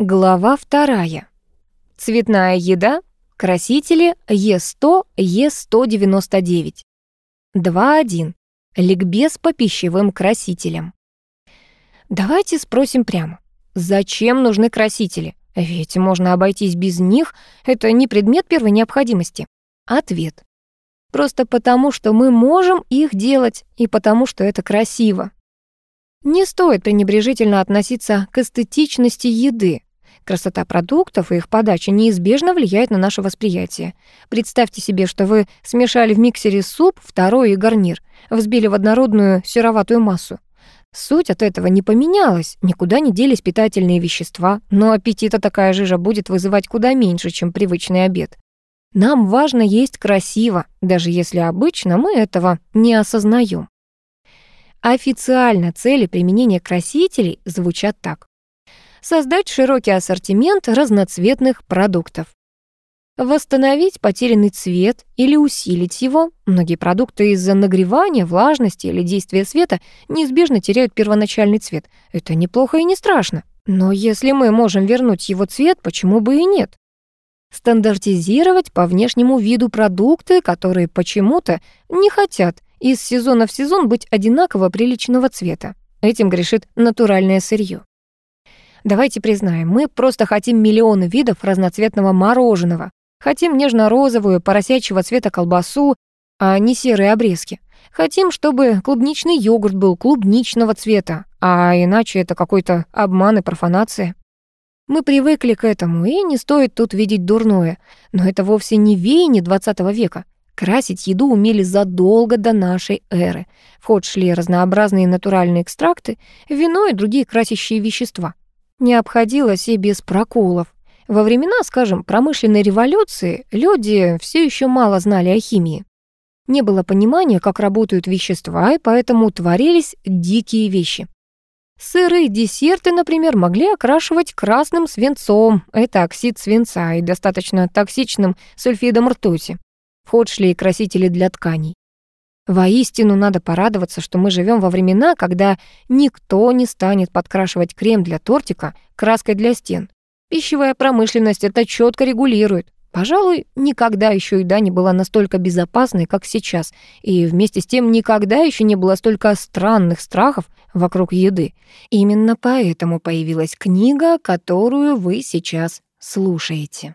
Глава вторая. Цветная еда. Красители Е100, Е199. 2.1. Ликбез по пищевым красителям. Давайте спросим прямо. Зачем нужны красители? Ведь можно обойтись без них, это не предмет первой необходимости. Ответ. Просто потому, что мы можем их делать, и потому, что это красиво. Не стоит пренебрежительно относиться к эстетичности еды. Красота продуктов и их подача неизбежно влияет на наше восприятие. Представьте себе, что вы смешали в миксере суп, второй и гарнир, взбили в однородную сероватую массу. Суть от этого не поменялась, никуда не делись питательные вещества, но аппетита такая жижа будет вызывать куда меньше, чем привычный обед. Нам важно есть красиво, даже если обычно мы этого не осознаем. Официально цели применения красителей звучат так. Создать широкий ассортимент разноцветных продуктов. Восстановить потерянный цвет или усилить его. Многие продукты из-за нагревания, влажности или действия света неизбежно теряют первоначальный цвет. Это неплохо и не страшно. Но если мы можем вернуть его цвет, почему бы и нет? стандартизировать по внешнему виду продукты, которые почему-то не хотят из сезона в сезон быть одинаково приличного цвета. Этим грешит натуральное сырье. Давайте признаем, мы просто хотим миллионы видов разноцветного мороженого. Хотим нежно-розовую, поросячьего цвета колбасу, а не серые обрезки. Хотим, чтобы клубничный йогурт был клубничного цвета, а иначе это какой-то обман и профанация. Мы привыкли к этому, и не стоит тут видеть дурное. Но это вовсе не веяние 20 века. Красить еду умели задолго до нашей эры. В ход шли разнообразные натуральные экстракты, вино и другие красящие вещества. Не обходилось и без проколов. Во времена, скажем, промышленной революции люди все еще мало знали о химии. Не было понимания, как работают вещества, и поэтому творились дикие вещи. Сырые десерты, например, могли окрашивать красным свинцом. Это оксид свинца и достаточно токсичным сульфидом ртути. В ход шли и красители для тканей. Воистину надо порадоваться, что мы живем во времена, когда никто не станет подкрашивать крем для тортика краской для стен. Пищевая промышленность это четко регулирует. Пожалуй, никогда еще еда не была настолько безопасной, как сейчас, и вместе с тем никогда еще не было столько странных страхов вокруг еды. Именно поэтому появилась книга, которую вы сейчас слушаете.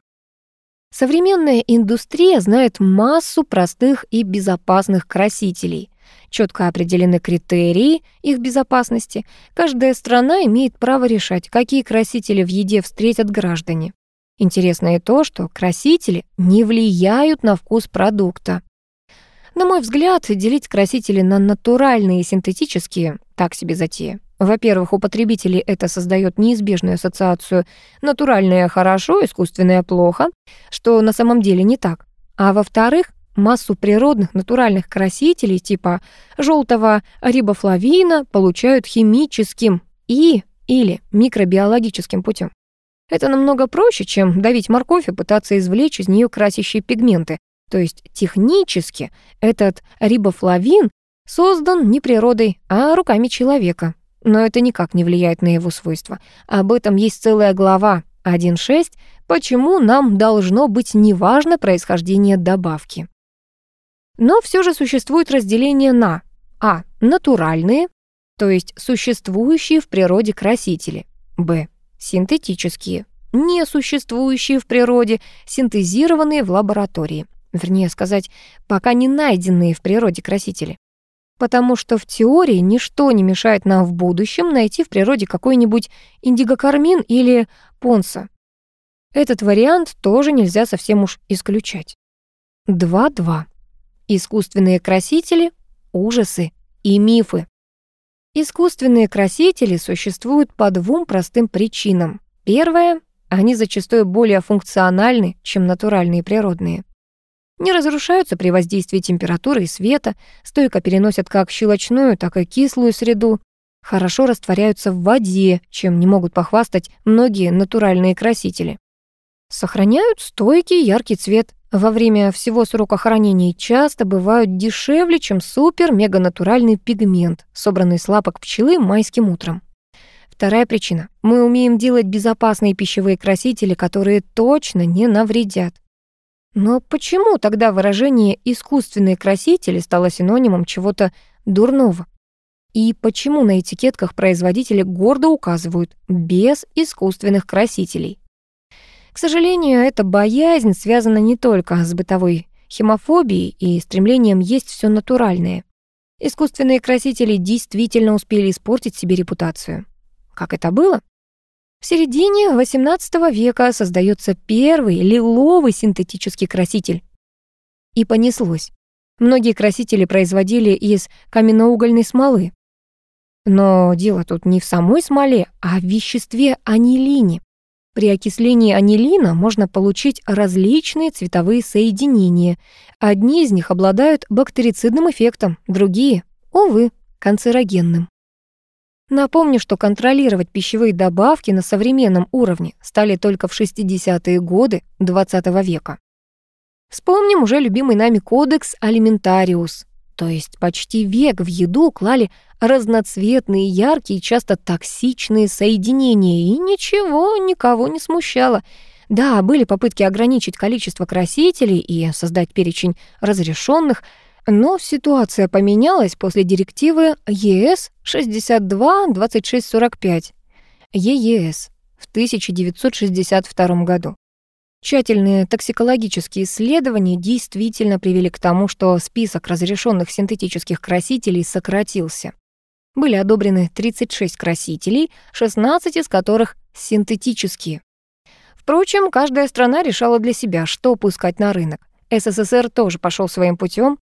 Современная индустрия знает массу простых и безопасных красителей. Четко определены критерии их безопасности. Каждая страна имеет право решать, какие красители в еде встретят граждане. Интересно и то, что красители не влияют на вкус продукта. На мой взгляд, делить красители на натуральные и синтетические – так себе затея. Во-первых, у потребителей это создает неизбежную ассоциацию «натуральное хорошо, искусственное плохо», что на самом деле не так. А во-вторых, массу природных натуральных красителей типа желтого рибофлавина получают химическим и или микробиологическим путем. Это намного проще, чем давить морковь и пытаться извлечь из нее красящие пигменты. То есть технически этот рибофлавин создан не природой, а руками человека. Но это никак не влияет на его свойства. Об этом есть целая глава 1.6 «Почему нам должно быть неважно происхождение добавки». Но все же существует разделение на а. натуральные, то есть существующие в природе красители, б синтетические, несуществующие в природе, синтезированные в лаборатории. Вернее сказать, пока не найденные в природе красители. Потому что в теории ничто не мешает нам в будущем найти в природе какой-нибудь индигокармин или понса. Этот вариант тоже нельзя совсем уж исключать. 2.2. Искусственные красители, ужасы и мифы. Искусственные красители существуют по двум простым причинам. Первое — они зачастую более функциональны, чем натуральные природные. Не разрушаются при воздействии температуры и света, стойко переносят как щелочную, так и кислую среду, хорошо растворяются в воде, чем не могут похвастать многие натуральные красители. Сохраняют стойкий яркий цвет, во время всего срока хранения часто бывают дешевле, чем супер-мега-натуральный пигмент, собранный с лапок пчелы майским утром. Вторая причина. Мы умеем делать безопасные пищевые красители, которые точно не навредят. Но почему тогда выражение «искусственные красители» стало синонимом чего-то дурного? И почему на этикетках производители гордо указывают «без искусственных красителей»? К сожалению, эта боязнь связана не только с бытовой химофобией и стремлением есть все натуральное. Искусственные красители действительно успели испортить себе репутацию. Как это было? В середине XVIII века создается первый лиловый синтетический краситель. И понеслось. Многие красители производили из каменноугольной смолы. Но дело тут не в самой смоле, а в веществе анилине. При окислении анилина можно получить различные цветовые соединения. Одни из них обладают бактерицидным эффектом, другие, увы, канцерогенным. Напомню, что контролировать пищевые добавки на современном уровне стали только в 60-е годы XX века. Вспомним уже любимый нами кодекс Алиментариус, то есть почти век в еду клали разноцветные, яркие, часто токсичные соединения, и ничего никого не смущало. Да, были попытки ограничить количество красителей и создать перечень разрешенных, но ситуация поменялась после директивы ЕС 62-2645 ЕЕС в 1962 году. Тщательные токсикологические исследования действительно привели к тому, что список разрешенных синтетических красителей сократился. Были одобрены 36 красителей, 16 из которых синтетические. Впрочем, каждая страна решала для себя, что пускать на рынок. СССР тоже пошел своим путем.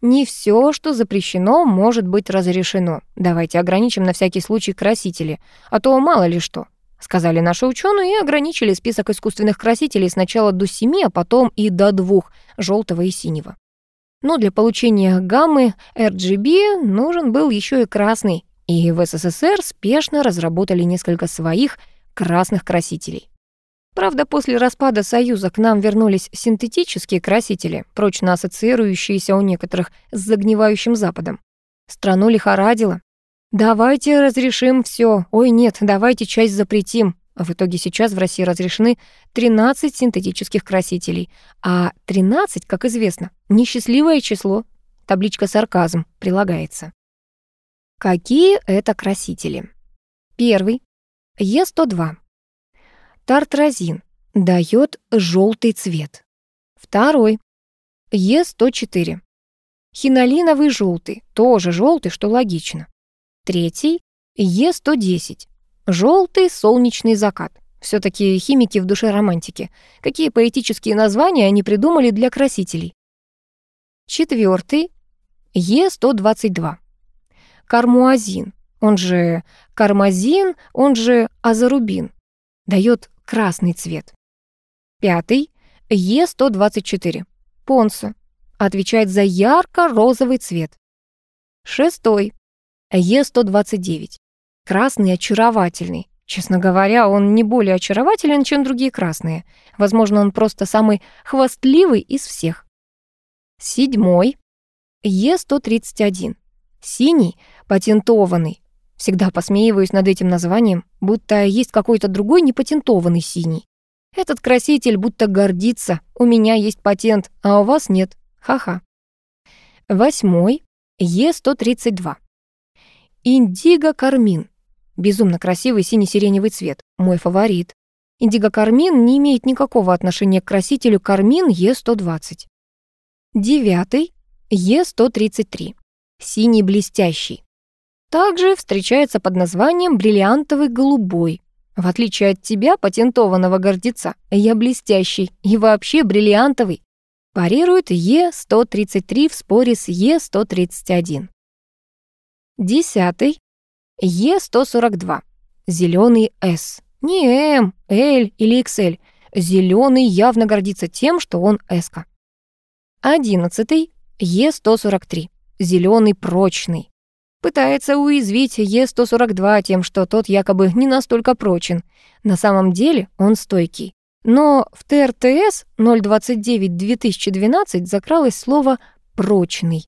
Не все, что запрещено, может быть разрешено. Давайте ограничим на всякий случай красители, а то мало ли что сказали наши ученые и ограничили список искусственных красителей сначала до семи, а потом и до двух — желтого и синего. Но для получения гаммы RGB нужен был еще и красный, и в СССР спешно разработали несколько своих красных красителей. Правда, после распада Союза к нам вернулись синтетические красители, прочно ассоциирующиеся у некоторых с загнивающим Западом. Страну лихорадило, Давайте разрешим все. Ой, нет, давайте часть запретим. В итоге сейчас в России разрешены 13 синтетических красителей, а 13, как известно, несчастливое число. Табличка сарказм прилагается. Какие это красители? Первый. Е102. Тартразин. Дает желтый цвет. Второй. Е104. Хинолиновый желтый. Тоже желтый, что логично. Третий — Е110. Желтый солнечный закат. все таки химики в душе романтики. Какие поэтические названия они придумали для красителей? Четвертый — Е122. Кармуазин, он же кармазин, он же азарубин. Дает красный цвет. Пятый — Е124. Понсо. Отвечает за ярко-розовый цвет. Шестой Е129. Красный очаровательный. Честно говоря, он не более очарователен, чем другие красные. Возможно, он просто самый хвастливый из всех. Седьмой. Е131. Синий, патентованный. Всегда посмеиваюсь над этим названием, будто есть какой-то другой непатентованный синий. Этот краситель будто гордится. У меня есть патент, а у вас нет. Ха-ха. Восьмой. Е132. Индиго-кармин. Безумно красивый сине-сиреневый цвет. Мой фаворит. Индиго-кармин не имеет никакого отношения к красителю кармин Е120. Девятый Е133. Синий блестящий. Также встречается под названием бриллиантовый голубой. В отличие от тебя, патентованного гордеца, я блестящий и вообще бриллиантовый. Парирует Е133 в споре с Е131. Десятый. Е142. Зеленый С. Не М, Л или XL. Зеленый явно гордится тем, что он С-ка. Одиннадцатый. Е143. Зеленый прочный. Пытается уязвить Е142 тем, что тот якобы не настолько прочен. На самом деле он стойкий. Но в ТРТС 029-2012 закралось слово «прочный».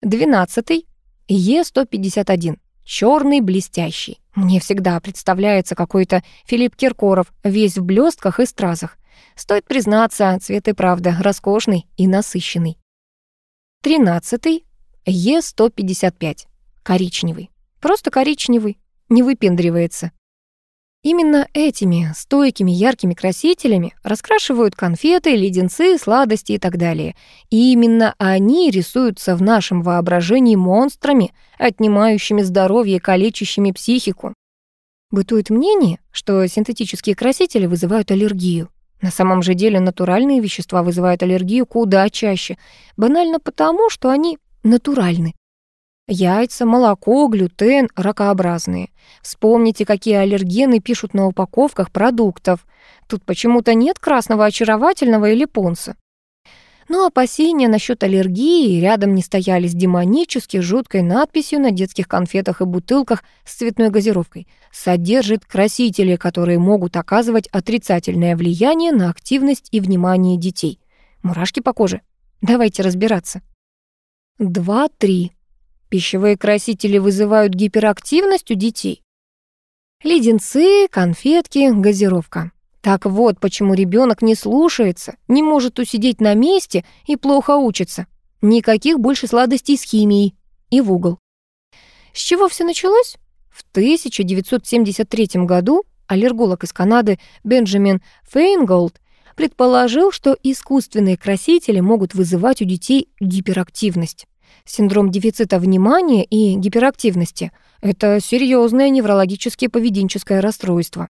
Двенадцатый Е151. черный блестящий. Мне всегда представляется какой-то Филипп Киркоров, весь в блестках и стразах. Стоит признаться, цвет и правда роскошный и насыщенный. Тринадцатый. Е155. Коричневый. Просто коричневый. Не выпендривается. Именно этими стойкими яркими красителями раскрашивают конфеты, леденцы, сладости и так далее. И именно они рисуются в нашем воображении монстрами, отнимающими здоровье и калечащими психику. Бытует мнение, что синтетические красители вызывают аллергию. На самом же деле натуральные вещества вызывают аллергию куда чаще, банально потому, что они натуральны. Яйца, молоко, глютен, ракообразные. Вспомните, какие аллергены пишут на упаковках продуктов. Тут почему-то нет красного очаровательного или понса. Но опасения насчет аллергии рядом не стояли с демонически жуткой надписью на детских конфетах и бутылках с цветной газировкой. Содержит красители, которые могут оказывать отрицательное влияние на активность и внимание детей. Мурашки по коже. Давайте разбираться. 2-3. Пищевые красители вызывают гиперактивность у детей. Леденцы, конфетки, газировка. Так вот, почему ребенок не слушается, не может усидеть на месте и плохо учится. Никаких больше сладостей с химией. И в угол. С чего все началось? В 1973 году аллерголог из Канады Бенджамин Фейнголд предположил, что искусственные красители могут вызывать у детей гиперактивность. Синдром дефицита внимания и гиперактивности — это серьезное неврологическое поведенческое расстройство.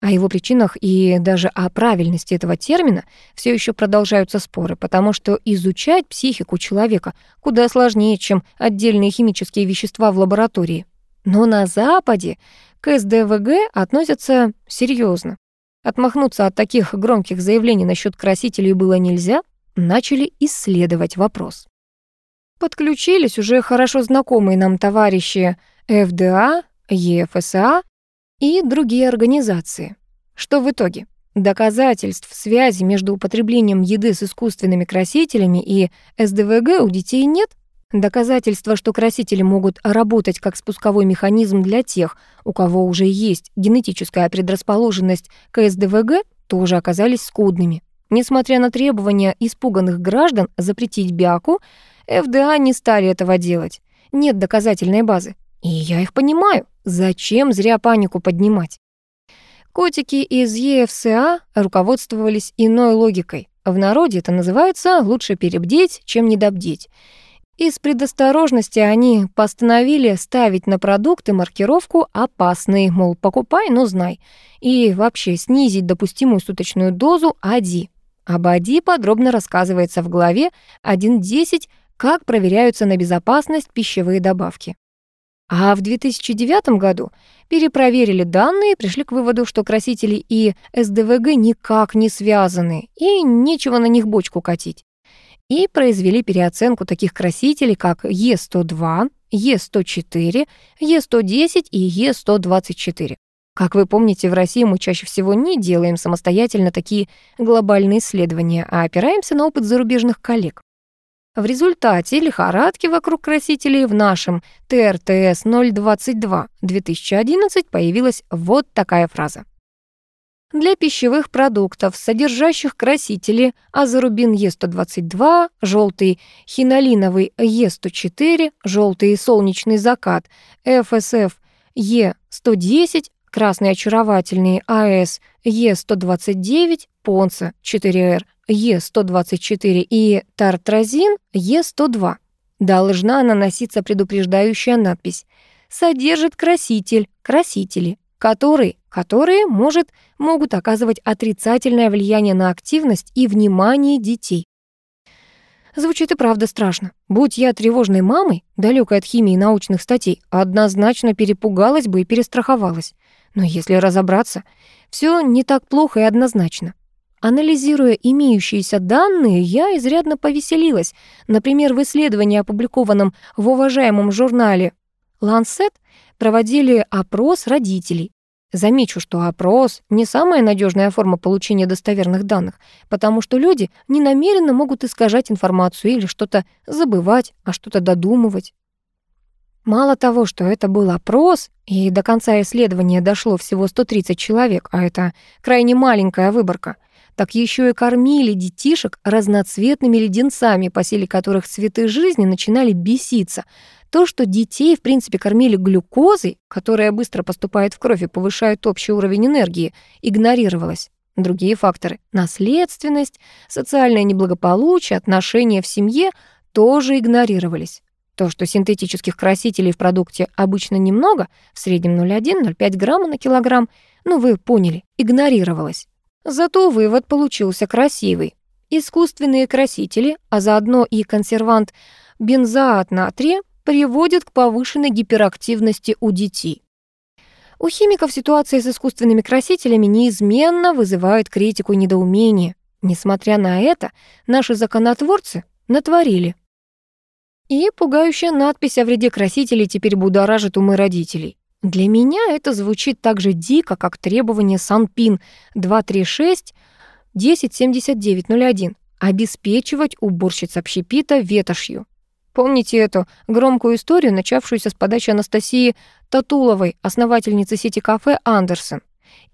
О его причинах и даже о правильности этого термина все еще продолжаются споры, потому что изучать психику человека куда сложнее, чем отдельные химические вещества в лаборатории. Но на Западе к СДВГ относятся серьезно. Отмахнуться от таких громких заявлений насчет красителей было нельзя, начали исследовать вопрос. Подключились уже хорошо знакомые нам товарищи ФДА, ЕФСА и другие организации. Что в итоге? Доказательств связи между употреблением еды с искусственными красителями и СДВГ у детей нет? Доказательства, что красители могут работать как спусковой механизм для тех, у кого уже есть генетическая предрасположенность к СДВГ, тоже оказались скудными. Несмотря на требования испуганных граждан запретить бяку, ФДА не стали этого делать. Нет доказательной базы. И я их понимаю. Зачем зря панику поднимать? Котики из ЕФСА руководствовались иной логикой. В народе это называется «лучше перебдеть, чем недобдеть». Из предосторожности они постановили ставить на продукты маркировку «опасный», мол, покупай, но знай, и вообще снизить допустимую суточную дозу АДИ. Об АДИ подробно рассказывается в главе 1.10 как проверяются на безопасность пищевые добавки. А в 2009 году перепроверили данные и пришли к выводу, что красители и СДВГ никак не связаны, и нечего на них бочку катить. И произвели переоценку таких красителей, как Е102, Е104, Е110 и Е124. Как вы помните, в России мы чаще всего не делаем самостоятельно такие глобальные исследования, а опираемся на опыт зарубежных коллег. В результате лихорадки вокруг красителей в нашем ТРТС 022 2011 появилась вот такая фраза. Для пищевых продуктов, содержащих красители азорубин Е122, желтый хинолиновый Е104, желтый солнечный закат, ФСФ Е110, красный очаровательный АС Е129, Понца 4Р, Е124 и тартразин Е102. Должна наноситься предупреждающая надпись «Содержит краситель, красители, который, которые может, могут оказывать отрицательное влияние на активность и внимание детей». Звучит и правда страшно. Будь я тревожной мамой, далекой от химии и научных статей, однозначно перепугалась бы и перестраховалась. Но если разобраться, все не так плохо и однозначно. Анализируя имеющиеся данные, я изрядно повеселилась. Например, в исследовании, опубликованном в уважаемом журнале Lancet, проводили опрос родителей. Замечу, что опрос — не самая надежная форма получения достоверных данных, потому что люди ненамеренно могут искажать информацию или что-то забывать, а что-то додумывать. Мало того, что это был опрос, и до конца исследования дошло всего 130 человек, а это крайне маленькая выборка, так еще и кормили детишек разноцветными леденцами, по силе которых цветы жизни начинали беситься. То, что детей, в принципе, кормили глюкозой, которая быстро поступает в кровь и повышает общий уровень энергии, игнорировалось. Другие факторы — наследственность, социальное неблагополучие, отношения в семье — тоже игнорировались. То, что синтетических красителей в продукте обычно немного, в среднем 0,1-0,5 грамма на килограмм, ну вы поняли, игнорировалось. Зато вывод получился красивый. Искусственные красители, а заодно и консервант бензоат натрия приводят к повышенной гиперактивности у детей. У химиков ситуация с искусственными красителями неизменно вызывает критику и недоумение. Несмотря на это, наши законотворцы натворили. И пугающая надпись о вреде красителей теперь будоражит умы родителей. Для меня это звучит так же дико, как требование Санпин 236 107901 обеспечивать уборщиц общепита ветошью. Помните эту громкую историю, начавшуюся с подачи Анастасии Татуловой, основательницы сети кафе «Андерсон»?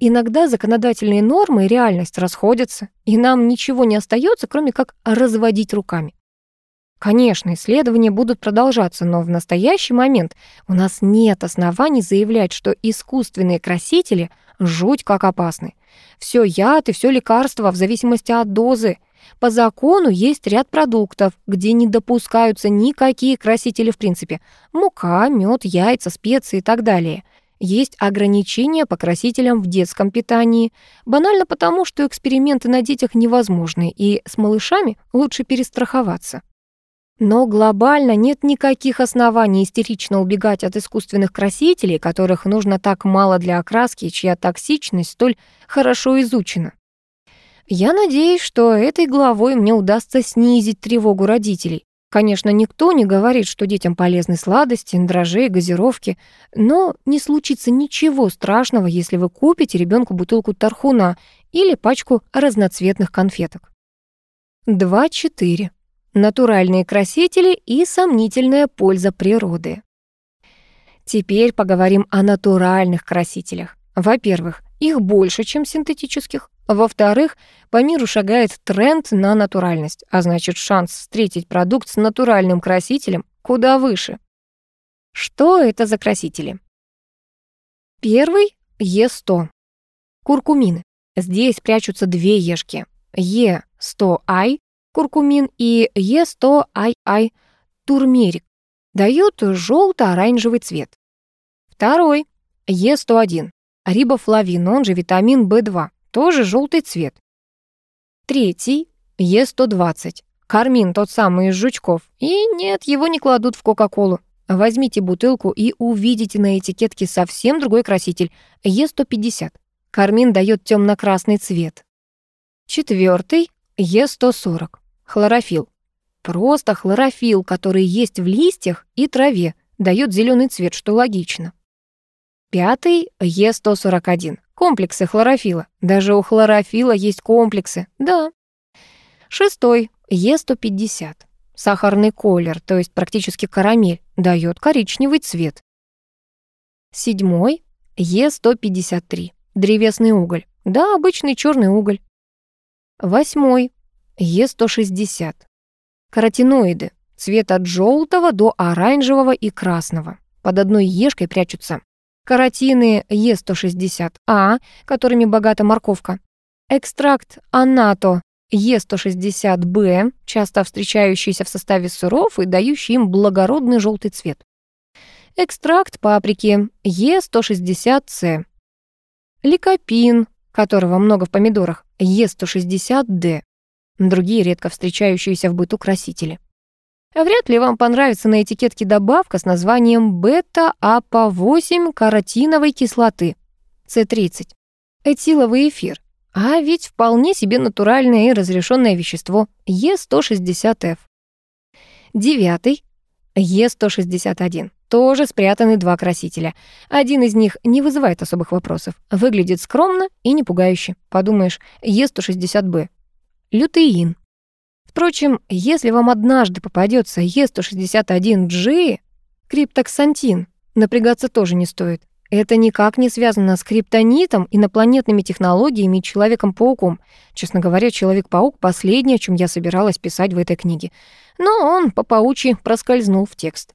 Иногда законодательные нормы и реальность расходятся, и нам ничего не остается, кроме как разводить руками. Конечно, исследования будут продолжаться, но в настоящий момент у нас нет оснований заявлять, что искусственные красители жуть как опасны. Все яд и все лекарство в зависимости от дозы. По закону есть ряд продуктов, где не допускаются никакие красители в принципе. Мука, мед, яйца, специи и так далее. Есть ограничения по красителям в детском питании. Банально потому, что эксперименты на детях невозможны, и с малышами лучше перестраховаться. Но глобально нет никаких оснований истерично убегать от искусственных красителей, которых нужно так мало для окраски, чья токсичность столь хорошо изучена. Я надеюсь, что этой главой мне удастся снизить тревогу родителей. Конечно, никто не говорит, что детям полезны сладости, дрожжи газировки, но не случится ничего страшного, если вы купите ребенку бутылку тархуна или пачку разноцветных конфеток. 2.4 натуральные красители и сомнительная польза природы. Теперь поговорим о натуральных красителях. Во-первых, их больше, чем синтетических. Во-вторых, по миру шагает тренд на натуральность, а значит шанс встретить продукт с натуральным красителем куда выше. Что это за красители? Первый — Е100. Куркумины. Здесь прячутся две ешки. Е100I куркумин и Е100АИ турмерик дают желто-оранжевый цвет. Второй Е101 рибофлавин, он же витамин В2, тоже желтый цвет. Третий Е120 кармин, тот самый из жучков. И нет, его не кладут в Кока-Колу. Возьмите бутылку и увидите на этикетке совсем другой краситель Е150. Кармин дает темно-красный цвет. Четвертый Е140 Хлорофилл. Просто хлорофилл, который есть в листьях и траве, дает зеленый цвет, что логично. Пятый — Е141. Комплексы хлорофилла. Даже у хлорофилла есть комплексы, да. Шестой — Е150. Сахарный колер, то есть практически карамель, дает коричневый цвет. Седьмой — Е153. Древесный уголь. Да, обычный черный уголь. Восьмой Е160. Каротиноиды. Цвет от желтого до оранжевого и красного. Под одной ешкой прячутся каротины Е160А, которыми богата морковка. Экстракт анато Е160Б, часто встречающийся в составе сыров и дающий им благородный желтый цвет. Экстракт паприки Е160С. Ликопин, которого много в помидорах, Е160Д другие редко встречающиеся в быту красители. Вряд ли вам понравится на этикетке добавка с названием бета-апа-8 каротиновой кислоты С30. Этиловый эфир. А ведь вполне себе натуральное и разрешенное вещество Е160Ф. Девятый Е161. Тоже спрятаны два красителя. Один из них не вызывает особых вопросов. Выглядит скромно и не пугающе. Подумаешь, Е160Б лютеин. Впрочем, если вам однажды попадется Е161G, Криптоксантин. Напрягаться тоже не стоит. Это никак не связано с криптонитом, инопланетными технологиями и Человеком-пауком. Честно говоря, Человек-паук — последнее, о чем я собиралась писать в этой книге. Но он по паучьи проскользнул в текст.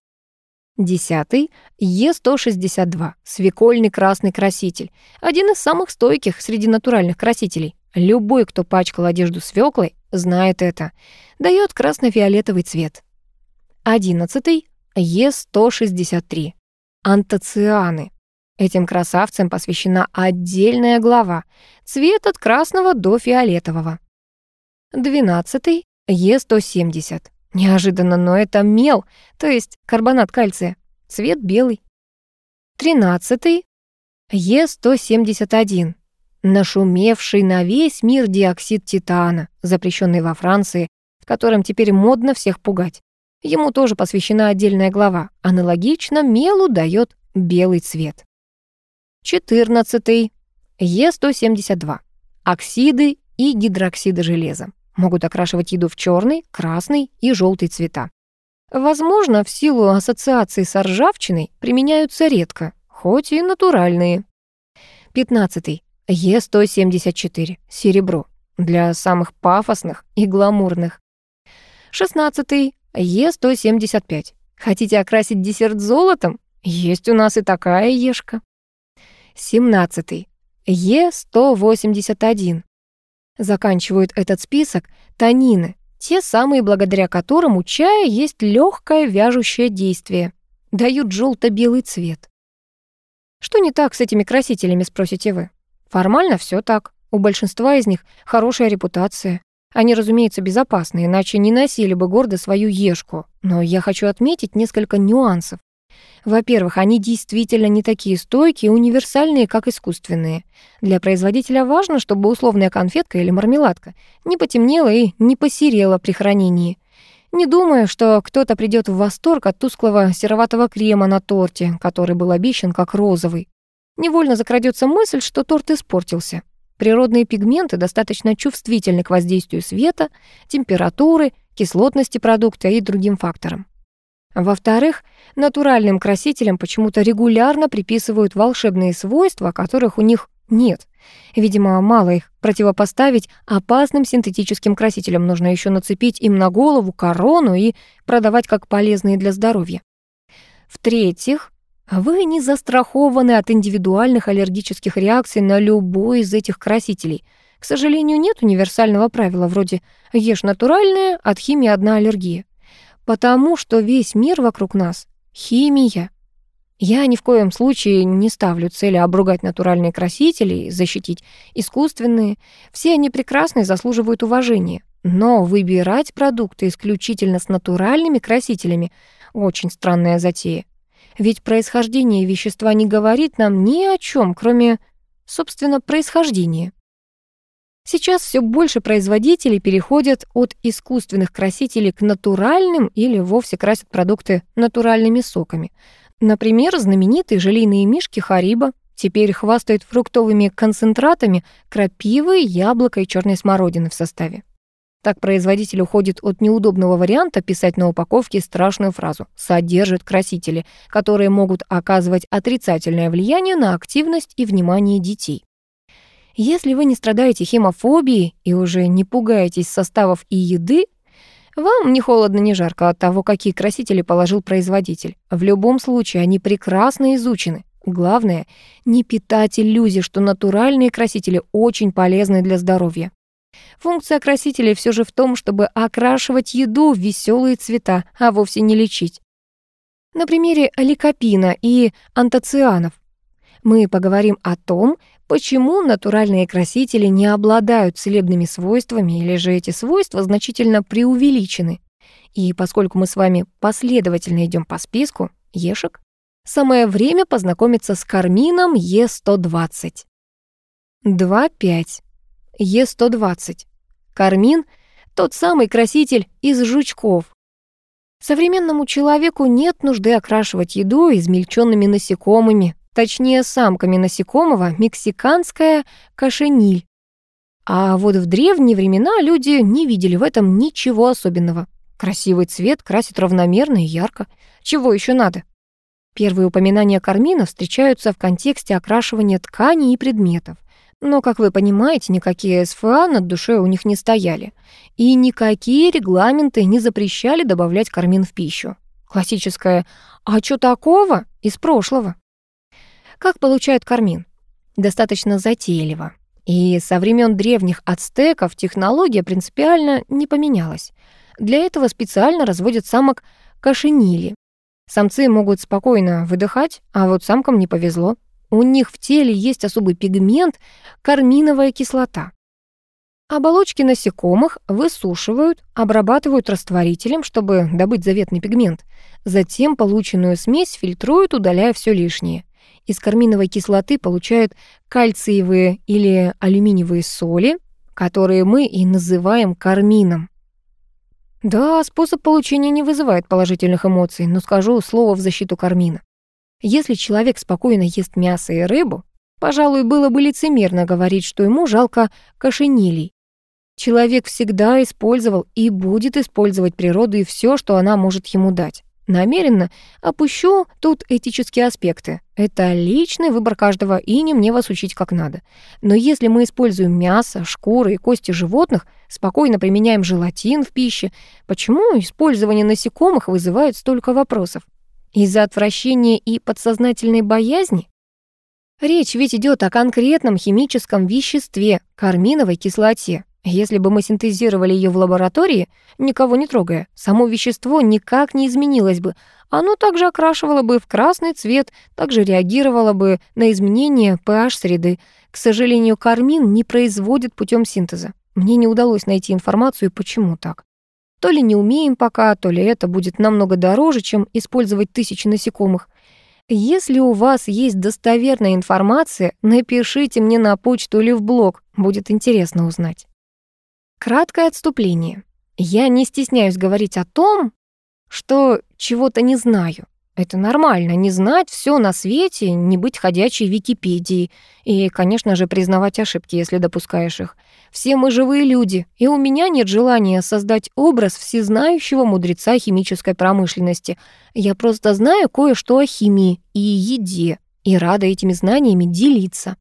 Десятый — Е162, свекольный красный краситель. Один из самых стойких среди натуральных красителей. Любой, кто пачкал одежду свеклой, знает это. Дает красно-фиолетовый цвет. Одиннадцатый — Е163, антоцианы. Этим красавцам посвящена отдельная глава. Цвет от красного до фиолетового. Двенадцатый Е170. Неожиданно, но это мел, то есть карбонат кальция. Цвет белый. Тринадцатый Е171. Нашумевший на весь мир диоксид титана, запрещенный во Франции, в котором теперь модно всех пугать. Ему тоже посвящена отдельная глава. Аналогично мелу дает белый цвет. 14. Е172. Оксиды и гидроксиды железа. Могут окрашивать еду в черный, красный и желтый цвета. Возможно, в силу ассоциации с ржавчиной применяются редко, хоть и натуральные. 15. Е174. Серебро. Для самых пафосных и гламурных. 16. Е175. Хотите окрасить десерт золотом? Есть у нас и такая ешка. 17. Е181. Заканчивают этот список танины, те самые, благодаря которым у чая есть легкое вяжущее действие, дают желто-белый цвет. Что не так с этими красителями, спросите вы? Формально все так. У большинства из них хорошая репутация. Они, разумеется, безопасны, иначе не носили бы гордо свою ешку. Но я хочу отметить несколько нюансов. Во-первых, они действительно не такие стойкие и универсальные, как искусственные. Для производителя важно, чтобы условная конфетка или мармеладка не потемнела и не посерела при хранении. Не думаю, что кто-то придет в восторг от тусклого сероватого крема на торте, который был обещан как розовый. Невольно закрадется мысль, что торт испортился. Природные пигменты достаточно чувствительны к воздействию света, температуры, кислотности продукта и другим факторам. Во-вторых, натуральным красителям почему-то регулярно приписывают волшебные свойства, которых у них нет. Видимо, мало их противопоставить опасным синтетическим красителям. Нужно еще нацепить им на голову корону и продавать как полезные для здоровья. В-третьих, вы не застрахованы от индивидуальных аллергических реакций на любой из этих красителей. К сожалению, нет универсального правила вроде «ешь натуральное, от химии одна аллергия». Потому что весь мир вокруг нас — химия. Я ни в коем случае не ставлю цели обругать натуральные красители защитить искусственные. Все они прекрасны и заслуживают уважения. Но выбирать продукты исключительно с натуральными красителями — очень странная затея. Ведь происхождение вещества не говорит нам ни о чем, кроме, собственно, происхождения. Сейчас все больше производителей переходят от искусственных красителей к натуральным или вовсе красят продукты натуральными соками. Например, знаменитые желейные мишки Хариба теперь хвастают фруктовыми концентратами крапивы, яблока и черной смородины в составе. Так производитель уходит от неудобного варианта писать на упаковке страшную фразу «содержит красители», которые могут оказывать отрицательное влияние на активность и внимание детей. Если вы не страдаете хемофобией и уже не пугаетесь составов и еды, вам ни холодно, ни жарко от того, какие красители положил производитель. В любом случае, они прекрасно изучены. Главное, не питать иллюзий, что натуральные красители очень полезны для здоровья. Функция красителей все же в том, чтобы окрашивать еду в веселые цвета, а вовсе не лечить. На примере ликопина и антоцианов мы поговорим о том, почему натуральные красители не обладают целебными свойствами или же эти свойства значительно преувеличены. И поскольку мы с вами последовательно идем по списку ешек, самое время познакомиться с кармином Е120. 2.5. Е120. Кармин — тот самый краситель из жучков. Современному человеку нет нужды окрашивать еду измельченными насекомыми, точнее самками насекомого, мексиканская кошениль. А вот в древние времена люди не видели в этом ничего особенного. Красивый цвет красит равномерно и ярко. Чего еще надо? Первые упоминания кармина встречаются в контексте окрашивания тканей и предметов. Но, как вы понимаете, никакие СФА над душой у них не стояли. И никакие регламенты не запрещали добавлять кармин в пищу. Классическое «а чё такого?» из прошлого. Как получают кармин? Достаточно затейливо. И со времен древних ацтеков технология принципиально не поменялась. Для этого специально разводят самок кошенили. Самцы могут спокойно выдыхать, а вот самкам не повезло. У них в теле есть особый пигмент – карминовая кислота. Оболочки насекомых высушивают, обрабатывают растворителем, чтобы добыть заветный пигмент. Затем полученную смесь фильтруют, удаляя все лишнее. Из карминовой кислоты получают кальциевые или алюминиевые соли, которые мы и называем кармином. Да, способ получения не вызывает положительных эмоций, но скажу слово в защиту кармина. Если человек спокойно ест мясо и рыбу, пожалуй, было бы лицемерно говорить, что ему жалко кошенилей. Человек всегда использовал и будет использовать природу и все, что она может ему дать. Намеренно опущу тут этические аспекты. Это личный выбор каждого, и не мне вас учить как надо. Но если мы используем мясо, шкуры и кости животных, спокойно применяем желатин в пище, почему использование насекомых вызывает столько вопросов? Из-за отвращения и подсознательной боязни? Речь ведь идет о конкретном химическом веществе – карминовой кислоте. Если бы мы синтезировали ее в лаборатории, никого не трогая, само вещество никак не изменилось бы. Оно также окрашивало бы в красный цвет, также реагировало бы на изменения pH среды. К сожалению, кармин не производит путем синтеза. Мне не удалось найти информацию, почему так. То ли не умеем пока, то ли это будет намного дороже, чем использовать тысячи насекомых. Если у вас есть достоверная информация, напишите мне на почту или в блог, будет интересно узнать. Краткое отступление. Я не стесняюсь говорить о том, что чего-то не знаю. Это нормально, не знать все на свете, не быть ходячей Википедией и, конечно же, признавать ошибки, если допускаешь их. Все мы живые люди, и у меня нет желания создать образ всезнающего мудреца химической промышленности. Я просто знаю кое-что о химии и еде, и рада этими знаниями делиться.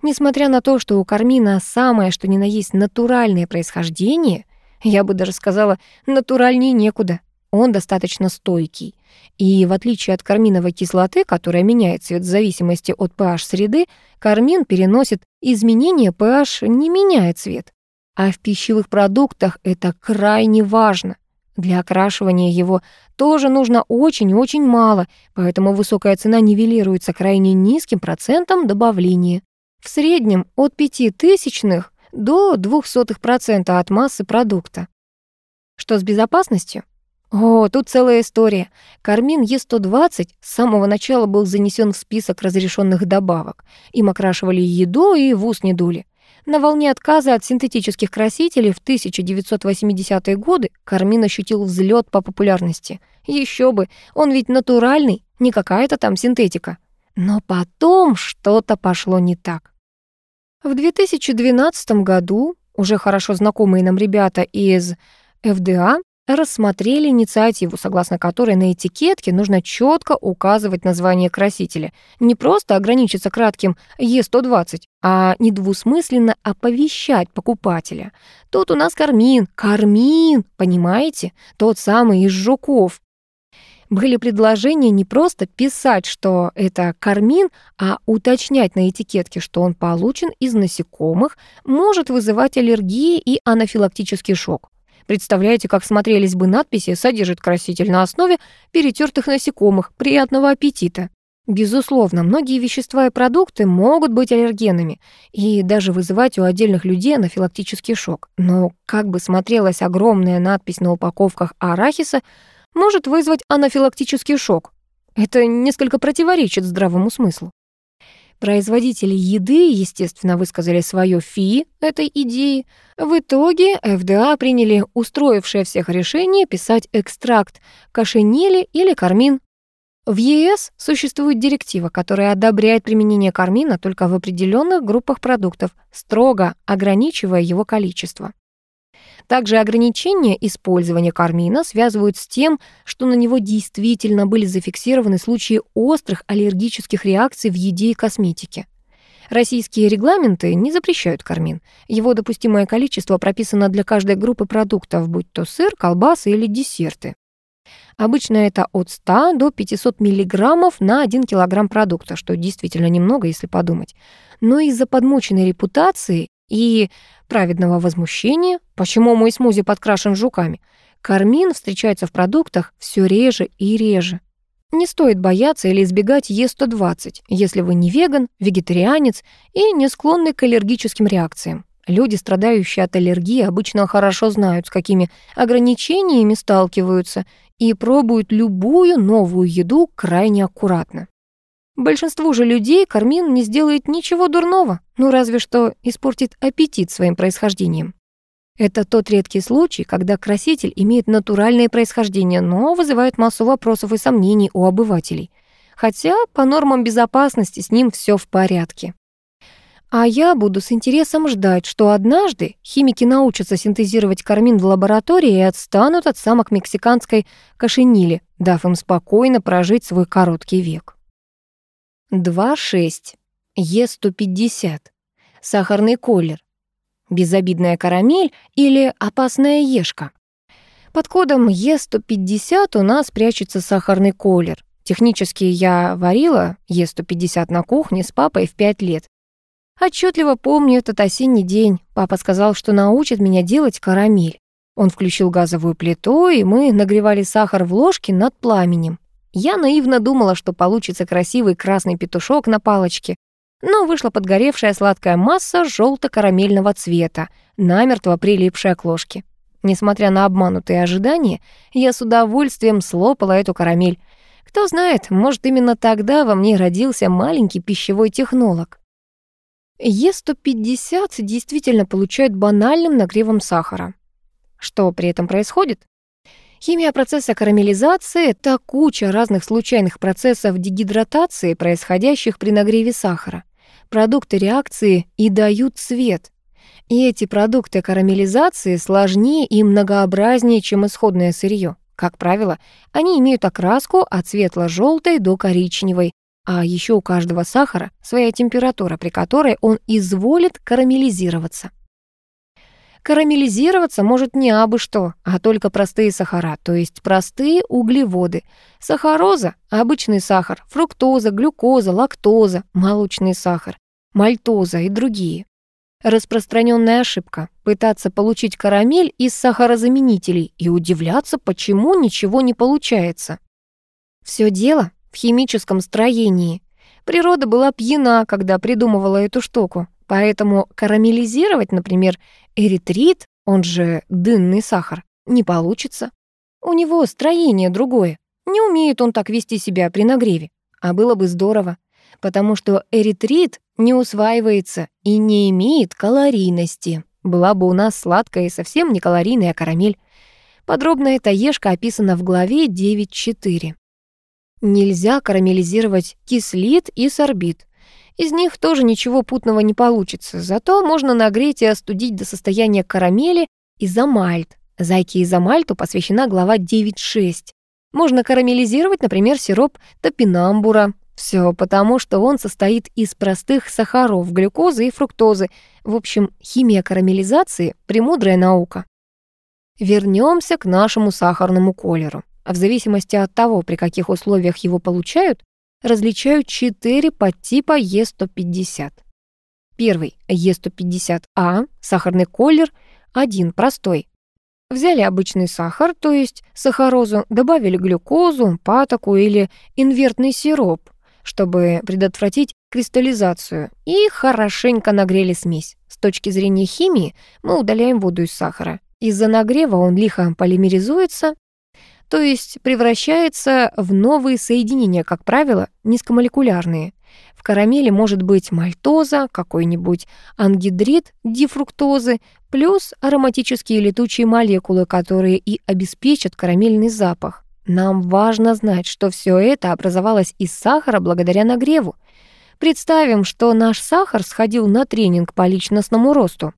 Несмотря на то, что у кармина самое что ни на есть натуральное происхождение, я бы даже сказала, натуральнее некуда. Он достаточно стойкий. И в отличие от карминовой кислоты, которая меняет цвет в зависимости от pH среды, кармин переносит изменения pH, не меняя цвет. А в пищевых продуктах это крайне важно. Для окрашивания его тоже нужно очень и очень мало, поэтому высокая цена нивелируется крайне низким процентом добавления. В среднем от 5 тысячных до 0,02% от массы продукта. Что с безопасностью? О, тут целая история. Кармин Е120 с самого начала был занесен в список разрешенных добавок. Им окрашивали еду и в ус не дули. На волне отказа от синтетических красителей в 1980-е годы кармин ощутил взлет по популярности. Еще бы, он ведь натуральный, не какая-то там синтетика. Но потом что-то пошло не так. В 2012 году уже хорошо знакомые нам ребята из ФДА рассмотрели инициативу, согласно которой на этикетке нужно четко указывать название красителя. Не просто ограничиться кратким Е120, а недвусмысленно оповещать покупателя. Тут у нас кармин, кармин, понимаете? Тот самый из жуков. Были предложения не просто писать, что это кармин, а уточнять на этикетке, что он получен из насекомых, может вызывать аллергии и анафилактический шок. Представляете, как смотрелись бы надписи «Содержит краситель на основе перетертых насекомых. Приятного аппетита». Безусловно, многие вещества и продукты могут быть аллергенами и даже вызывать у отдельных людей анафилактический шок. Но как бы смотрелась огромная надпись на упаковках арахиса, может вызвать анафилактический шок. Это несколько противоречит здравому смыслу. Производители еды, естественно, высказали свое фи этой идеи. В итоге ФДА приняли устроившее всех решение писать экстракт кашенили или кармин. В ЕС существует директива, которая одобряет применение кармина только в определенных группах продуктов, строго ограничивая его количество. Также ограничения использования кармина связывают с тем, что на него действительно были зафиксированы случаи острых аллергических реакций в еде и косметике. Российские регламенты не запрещают кармин. Его допустимое количество прописано для каждой группы продуктов, будь то сыр, колбасы или десерты. Обычно это от 100 до 500 миллиграммов на 1 килограмм продукта, что действительно немного, если подумать. Но из-за подмоченной репутации и праведного возмущения, почему мой смузи подкрашен жуками, кармин встречается в продуктах все реже и реже. Не стоит бояться или избегать Е120, если вы не веган, вегетарианец и не склонны к аллергическим реакциям. Люди, страдающие от аллергии, обычно хорошо знают, с какими ограничениями сталкиваются и пробуют любую новую еду крайне аккуратно. Большинству же людей кармин не сделает ничего дурного, ну разве что испортит аппетит своим происхождением. Это тот редкий случай, когда краситель имеет натуральное происхождение, но вызывает массу вопросов и сомнений у обывателей. Хотя по нормам безопасности с ним все в порядке. А я буду с интересом ждать, что однажды химики научатся синтезировать кармин в лаборатории и отстанут от самок мексиканской кошенили, дав им спокойно прожить свой короткий век. 2,6. Е150. Сахарный колер безобидная карамель или опасная ешка. Под кодом Е150 у нас прячется сахарный колер. Технически я варила Е150 на кухне с папой в 5 лет. Отчетливо помню этот осенний день. Папа сказал, что научит меня делать карамель. Он включил газовую плиту, и мы нагревали сахар в ложке над пламенем. Я наивно думала, что получится красивый красный петушок на палочке, но вышла подгоревшая сладкая масса желто-карамельного цвета, намертво прилипшая к ложке. Несмотря на обманутые ожидания, я с удовольствием слопала эту карамель. Кто знает, может, именно тогда во мне родился маленький пищевой технолог. Е150 действительно получают банальным нагревом сахара. Что при этом происходит? Химия процесса карамелизации — это куча разных случайных процессов дегидратации, происходящих при нагреве сахара продукты реакции и дают цвет. И эти продукты карамелизации сложнее и многообразнее, чем исходное сырье. Как правило, они имеют окраску от светло-желтой до коричневой, а еще у каждого сахара своя температура, при которой он изволит карамелизироваться. Карамелизироваться может не абы что, а только простые сахара, то есть простые углеводы. Сахароза — обычный сахар, фруктоза, глюкоза, лактоза, молочный сахар, мальтоза и другие. Распространенная ошибка — пытаться получить карамель из сахарозаменителей и удивляться, почему ничего не получается. Все дело в химическом строении. Природа была пьяна, когда придумывала эту штуку, поэтому карамелизировать, например, Эритрит, он же дынный сахар, не получится. У него строение другое. Не умеет он так вести себя при нагреве. А было бы здорово, потому что эритрит не усваивается и не имеет калорийности. Была бы у нас сладкая и совсем не калорийная карамель. Подробно эта ешка описана в главе 9.4. Нельзя карамелизировать кислит и сорбит. Из них тоже ничего путного не получится, зато можно нагреть и остудить до состояния карамели изомальт. Зайке изомальту посвящена глава 9.6. Можно карамелизировать, например, сироп топинамбура. Все потому, что он состоит из простых сахаров, глюкозы и фруктозы. В общем, химия карамелизации — премудрая наука. Вернемся к нашему сахарному колеру. В зависимости от того, при каких условиях его получают, различают четыре подтипа Е150. Первый Е150А, сахарный колер, один простой. Взяли обычный сахар, то есть сахарозу, добавили глюкозу, патоку или инвертный сироп, чтобы предотвратить кристаллизацию, и хорошенько нагрели смесь. С точки зрения химии мы удаляем воду из сахара. Из-за нагрева он лихо полимеризуется, то есть превращается в новые соединения, как правило, низкомолекулярные. В карамели может быть мальтоза, какой-нибудь ангидрид дифруктозы, плюс ароматические летучие молекулы, которые и обеспечат карамельный запах. Нам важно знать, что все это образовалось из сахара благодаря нагреву. Представим, что наш сахар сходил на тренинг по личностному росту.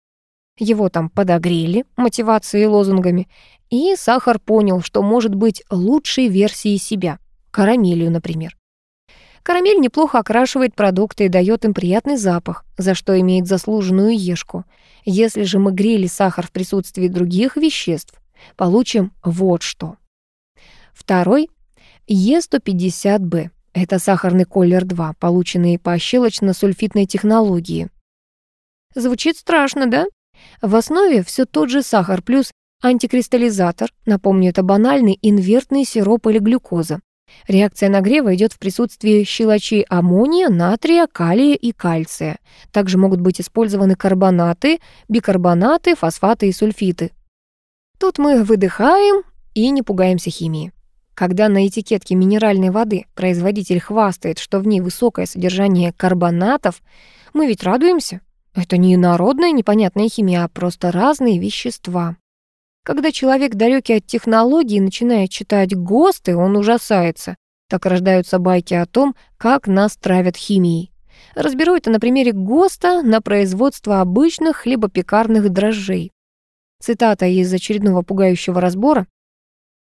Его там подогрели мотивацией и лозунгами, и сахар понял, что может быть лучшей версией себя, карамелью, например. Карамель неплохо окрашивает продукты и дает им приятный запах, за что имеет заслуженную ешку. Если же мы грели сахар в присутствии других веществ, получим вот что. Второй — Е150Б. Это сахарный колер 2, полученный по щелочно-сульфитной технологии. Звучит страшно, да? В основе все тот же сахар плюс антикристаллизатор, напомню, это банальный инвертный сироп или глюкоза. Реакция нагрева идет в присутствии щелочей аммония, натрия, калия и кальция. Также могут быть использованы карбонаты, бикарбонаты, фосфаты и сульфиты. Тут мы выдыхаем и не пугаемся химии. Когда на этикетке минеральной воды производитель хвастает, что в ней высокое содержание карбонатов, мы ведь радуемся. Это не народная непонятная химия, а просто разные вещества. Когда человек, далекий от технологий, начинает читать ГОСТы, он ужасается. Так рождаются байки о том, как нас травят химией. Разберу это на примере ГОСТа на производство обычных хлебопекарных дрожжей. Цитата из очередного пугающего разбора.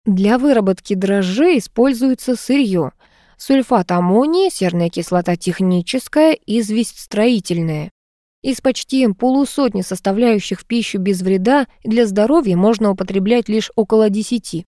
Для выработки дрожжей используется сырье. Сульфат аммония, серная кислота техническая, известь строительная. Из почти полусотни составляющих в пищу без вреда для здоровья можно употреблять лишь около десяти.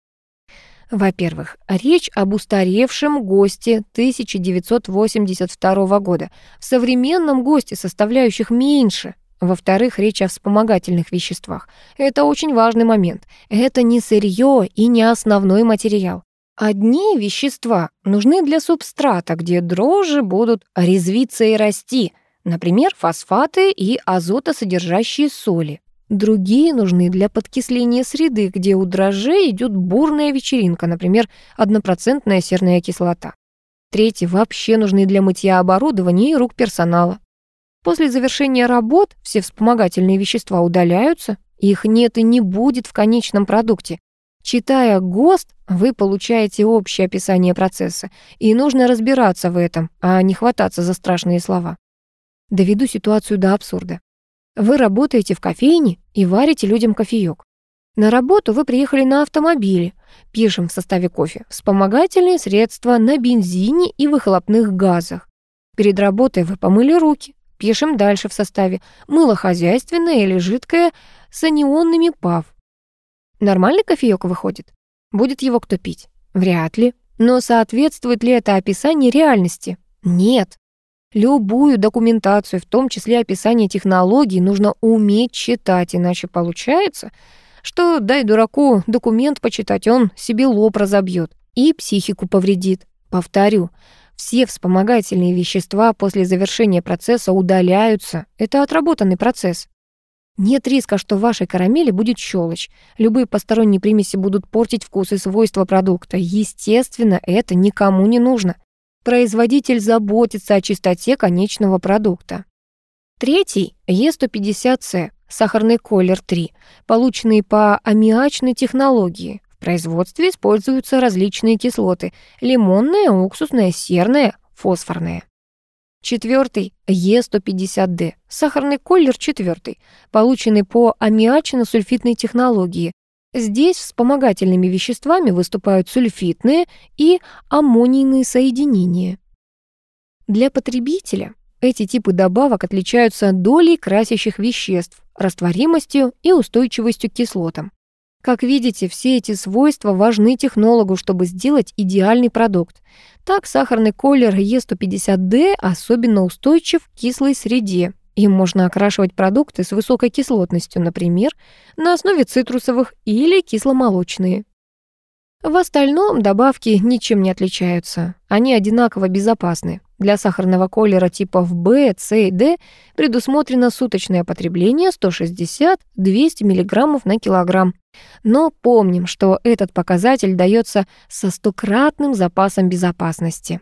Во-первых, речь об устаревшем ГОСТе 1982 года. В современном ГОСТе составляющих меньше. Во-вторых, речь о вспомогательных веществах. Это очень важный момент. Это не сырье и не основной материал. Одни вещества нужны для субстрата, где дрожжи будут резвиться и расти – Например, фосфаты и азотосодержащие соли. Другие нужны для подкисления среды, где у дрожжей идет бурная вечеринка, например, однопроцентная серная кислота. Третьи вообще нужны для мытья оборудования и рук персонала. После завершения работ все вспомогательные вещества удаляются, их нет и не будет в конечном продукте. Читая ГОСТ, вы получаете общее описание процесса, и нужно разбираться в этом, а не хвататься за страшные слова. Доведу ситуацию до абсурда. Вы работаете в кофейне и варите людям кофеёк. На работу вы приехали на автомобиле. Пишем в составе кофе вспомогательные средства на бензине и выхлопных газах. Перед работой вы помыли руки. Пишем дальше в составе мыло хозяйственное или жидкое с анионными ПАВ. Нормальный кофеёк выходит? Будет его кто пить? Вряд ли. Но соответствует ли это описанию реальности? Нет. Любую документацию, в том числе описание технологий, нужно уметь читать, иначе получается, что дай дураку документ почитать, он себе лоб разобьет и психику повредит. Повторю, все вспомогательные вещества после завершения процесса удаляются. Это отработанный процесс. Нет риска, что в вашей карамели будет щелочь. Любые посторонние примеси будут портить вкус и свойства продукта. Естественно, это никому не нужно производитель заботится о чистоте конечного продукта. Третий – Е150С, сахарный колер 3, полученный по аммиачной технологии. В производстве используются различные кислоты – лимонная, уксусная, серная, фосфорная. Четвертый – Е150Д, сахарный колер 4, полученный по аммиачно-сульфитной технологии. Здесь вспомогательными веществами выступают сульфитные и аммонийные соединения. Для потребителя эти типы добавок отличаются долей красящих веществ, растворимостью и устойчивостью к кислотам. Как видите, все эти свойства важны технологу, чтобы сделать идеальный продукт. Так, сахарный колер Е150D особенно устойчив к кислой среде им можно окрашивать продукты с высокой кислотностью, например, на основе цитрусовых или кисломолочные. В остальном добавки ничем не отличаются. Они одинаково безопасны. Для сахарного колера типов В, С и Д предусмотрено суточное потребление 160-200 мг на килограмм. Но помним, что этот показатель дается со стократным запасом безопасности.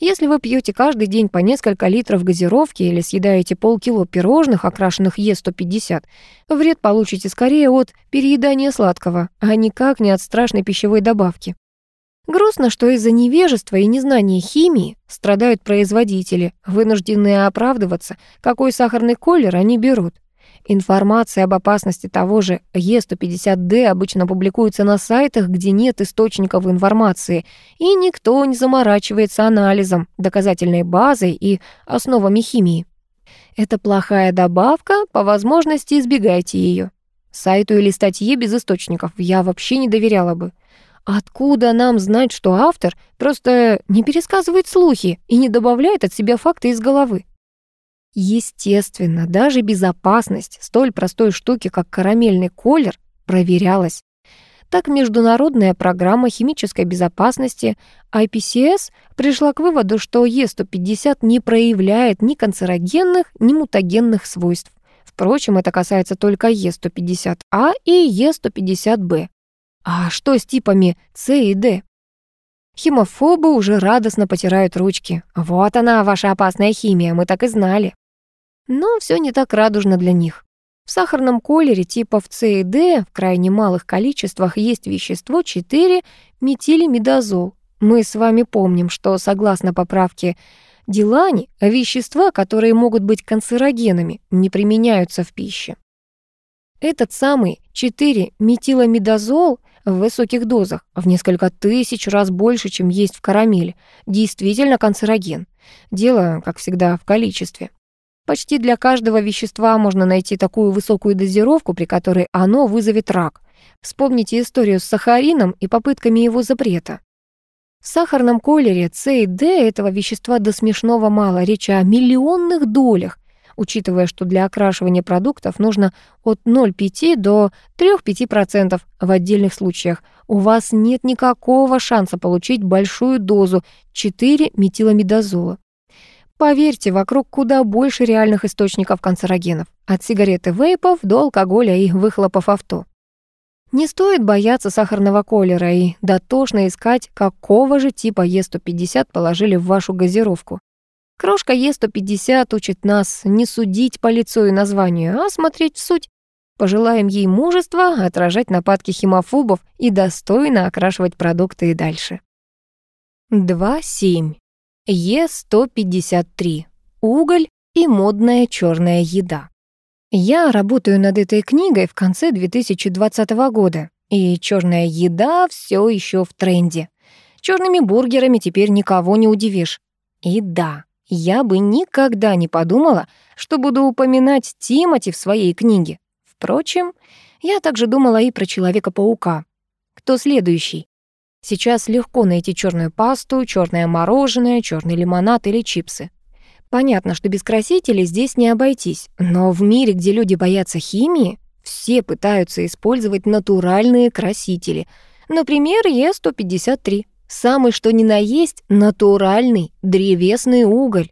Если вы пьете каждый день по несколько литров газировки или съедаете полкило пирожных, окрашенных Е150, вред получите скорее от переедания сладкого, а никак не от страшной пищевой добавки. Грустно, что из-за невежества и незнания химии страдают производители, вынужденные оправдываться, какой сахарный колер они берут. Информация об опасности того же Е150D обычно публикуется на сайтах, где нет источников информации, и никто не заморачивается анализом, доказательной базой и основами химии. Это плохая добавка, по возможности избегайте ее. Сайту или статье без источников я вообще не доверяла бы. Откуда нам знать, что автор просто не пересказывает слухи и не добавляет от себя факты из головы? Естественно, даже безопасность столь простой штуки, как карамельный колер, проверялась. Так Международная программа химической безопасности IPCS пришла к выводу, что Е150 не проявляет ни канцерогенных, ни мутагенных свойств. Впрочем, это касается только Е150А и Е150Б. А что с типами С и Д? Химофобы уже радостно потирают ручки. Вот она, ваша опасная химия, мы так и знали. Но все не так радужно для них. В сахарном колере типов С и Д в крайне малых количествах есть вещество 4-метилимидазол. Мы с вами помним, что согласно поправке Дилани, вещества, которые могут быть канцерогенами, не применяются в пище. Этот самый 4-метиламидазол в высоких дозах, в несколько тысяч раз больше, чем есть в карамели, действительно канцероген. Дело, как всегда, в количестве. Почти для каждого вещества можно найти такую высокую дозировку, при которой оно вызовет рак. Вспомните историю с сахарином и попытками его запрета. В сахарном колере С и Д этого вещества до смешного мало, речь о миллионных долях, учитывая, что для окрашивания продуктов нужно от 0,5 до 3-5% в отдельных случаях. У вас нет никакого шанса получить большую дозу 4-метиламидазола. Поверьте, вокруг куда больше реальных источников канцерогенов. От сигарет и вейпов до алкоголя и выхлопов авто. Не стоит бояться сахарного колера и дотошно искать, какого же типа Е150 положили в вашу газировку. Крошка Е150 учит нас не судить по лицу и названию, а смотреть в суть. Пожелаем ей мужества, отражать нападки химофобов и достойно окрашивать продукты и дальше. 2.7. Е153. Уголь и модная черная еда. Я работаю над этой книгой в конце 2020 года, и черная еда все еще в тренде. Черными бургерами теперь никого не удивишь. И да, я бы никогда не подумала, что буду упоминать Тимати в своей книге. Впрочем, я также думала и про Человека-паука. Кто следующий? Сейчас легко найти черную пасту, черное мороженое, черный лимонад или чипсы. Понятно, что без красителей здесь не обойтись, но в мире, где люди боятся химии, все пытаются использовать натуральные красители. Например, Е153. Самый что ни на есть натуральный древесный уголь.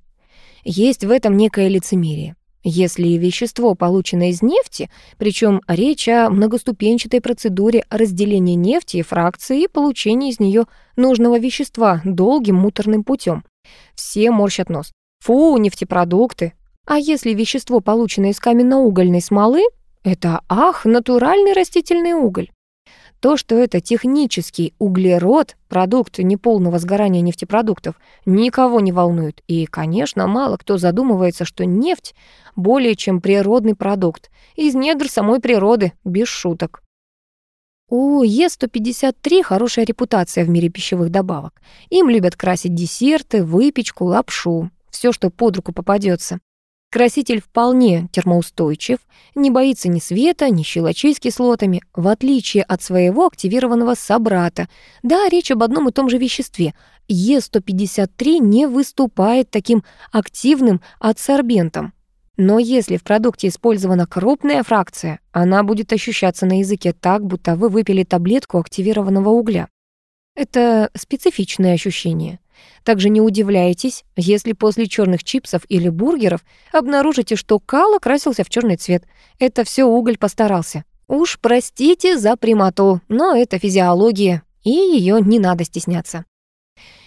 Есть в этом некое лицемерие. Если вещество получено из нефти, причем речь о многоступенчатой процедуре разделения нефти и фракции и получения из нее нужного вещества долгим муторным путем, все морщат нос. Фу, нефтепродукты. А если вещество получено из каменноугольной смолы, это, ах, натуральный растительный уголь. То, что это технический углерод, продукт неполного сгорания нефтепродуктов, никого не волнует. И, конечно, мало кто задумывается, что нефть более чем природный продукт, из недр самой природы, без шуток. У Е153 хорошая репутация в мире пищевых добавок. Им любят красить десерты, выпечку, лапшу, все, что под руку попадется. Краситель вполне термоустойчив, не боится ни света, ни щелочей с кислотами, в отличие от своего активированного собрата. Да, речь об одном и том же веществе. Е153 не выступает таким активным адсорбентом. Но если в продукте использована крупная фракция, она будет ощущаться на языке так, будто вы выпили таблетку активированного угля. Это специфичное ощущение. Также не удивляйтесь, если после черных чипсов или бургеров обнаружите, что кал окрасился в черный цвет. Это все уголь постарался. Уж простите за прямоту, но это физиология, и ее не надо стесняться.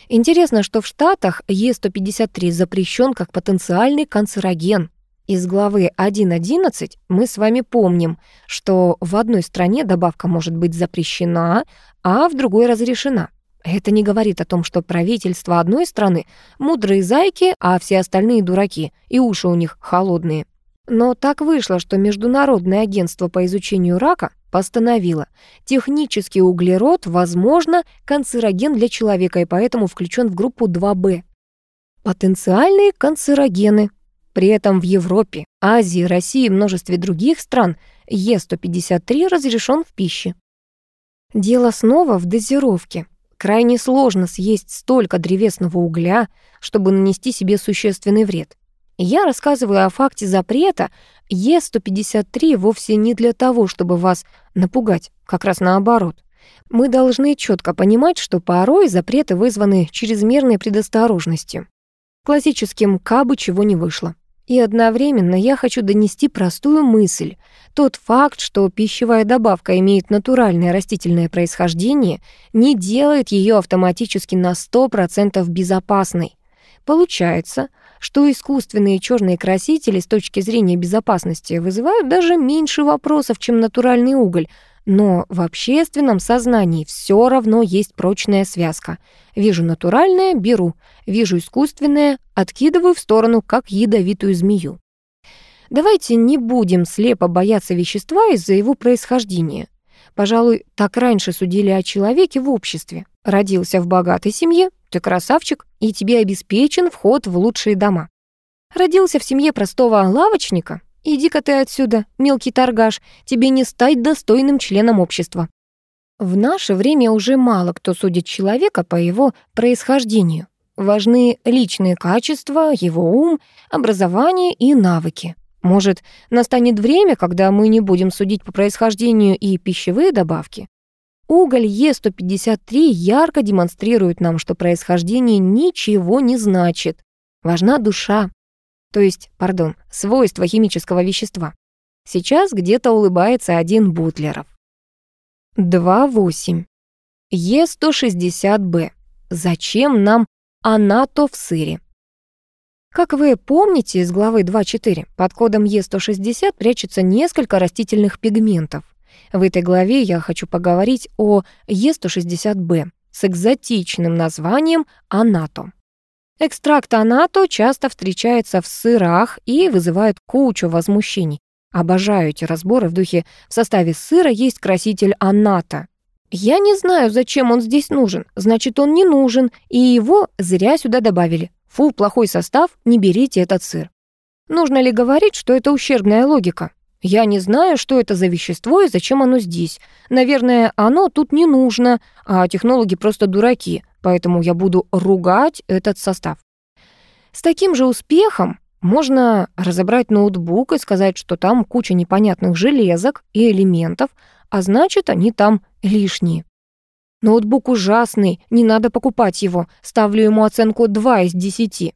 Интересно, что в Штатах Е153 запрещен как потенциальный канцероген. Из главы 1.11 мы с вами помним, что в одной стране добавка может быть запрещена, а в другой разрешена. Это не говорит о том, что правительство одной страны мудрые зайки, а все остальные дураки, и уши у них холодные. Но так вышло, что Международное агентство по изучению рака постановило, технический углерод, возможно, канцероген для человека и поэтому включен в группу 2Б. Потенциальные канцерогены. При этом в Европе, Азии, России и множестве других стран Е153 разрешен в пище. Дело снова в дозировке. Крайне сложно съесть столько древесного угля, чтобы нанести себе существенный вред. Я рассказываю о факте запрета Е153 вовсе не для того, чтобы вас напугать, как раз наоборот. Мы должны четко понимать, что порой запреты вызваны чрезмерной предосторожностью. Классическим кабы чего не вышло. И одновременно я хочу донести простую мысль. Тот факт, что пищевая добавка имеет натуральное растительное происхождение, не делает ее автоматически на 100% безопасной. Получается, что искусственные черные красители с точки зрения безопасности вызывают даже меньше вопросов, чем натуральный уголь, но в общественном сознании все равно есть прочная связка. Вижу натуральное — беру, вижу искусственное — откидываю в сторону, как ядовитую змею. Давайте не будем слепо бояться вещества из-за его происхождения. Пожалуй, так раньше судили о человеке в обществе. Родился в богатой семье, ты красавчик, и тебе обеспечен вход в лучшие дома. Родился в семье простого лавочника, иди-ка ты отсюда, мелкий торгаш, тебе не стать достойным членом общества. В наше время уже мало кто судит человека по его происхождению. Важны личные качества, его ум, образование и навыки. Может, настанет время, когда мы не будем судить по происхождению и пищевые добавки? Уголь Е153 ярко демонстрирует нам, что происхождение ничего не значит. Важна душа, то есть, пардон, свойства химического вещества. Сейчас где-то улыбается один Бутлеров. 2.8. Е160Б. Зачем нам анато в сыре? Как вы помните из главы 2.4, под кодом Е160 прячется несколько растительных пигментов. В этой главе я хочу поговорить о Е160Б с экзотичным названием анато. Экстракт анато часто встречается в сырах и вызывает кучу возмущений. Обожаю эти разборы в духе «в составе сыра есть краситель анато». Я не знаю, зачем он здесь нужен, значит, он не нужен, и его зря сюда добавили. Фу, плохой состав, не берите этот сыр. Нужно ли говорить, что это ущербная логика? Я не знаю, что это за вещество и зачем оно здесь. Наверное, оно тут не нужно, а технологи просто дураки, поэтому я буду ругать этот состав. С таким же успехом можно разобрать ноутбук и сказать, что там куча непонятных железок и элементов, а значит, они там лишние. Ноутбук ужасный, не надо покупать его. Ставлю ему оценку 2 из 10.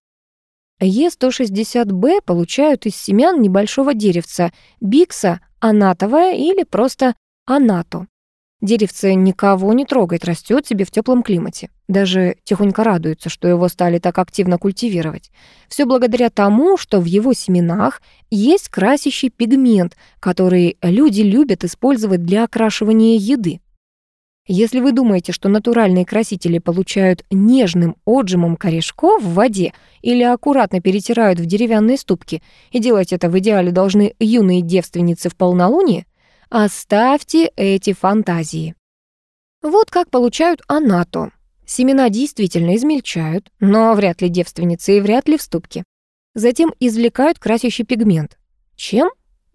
Е160Б получают из семян небольшого деревца, бикса, анатовая или просто анато. Деревце никого не трогает, растет себе в теплом климате. Даже тихонько радуется, что его стали так активно культивировать. Все благодаря тому, что в его семенах есть красящий пигмент, который люди любят использовать для окрашивания еды. Если вы думаете, что натуральные красители получают нежным отжимом корешков в воде или аккуратно перетирают в деревянные ступки, и делать это в идеале должны юные девственницы в полнолуние, оставьте эти фантазии. Вот как получают анато. Семена действительно измельчают, но вряд ли девственницы и вряд ли в ступке. Затем извлекают красящий пигмент. Чем?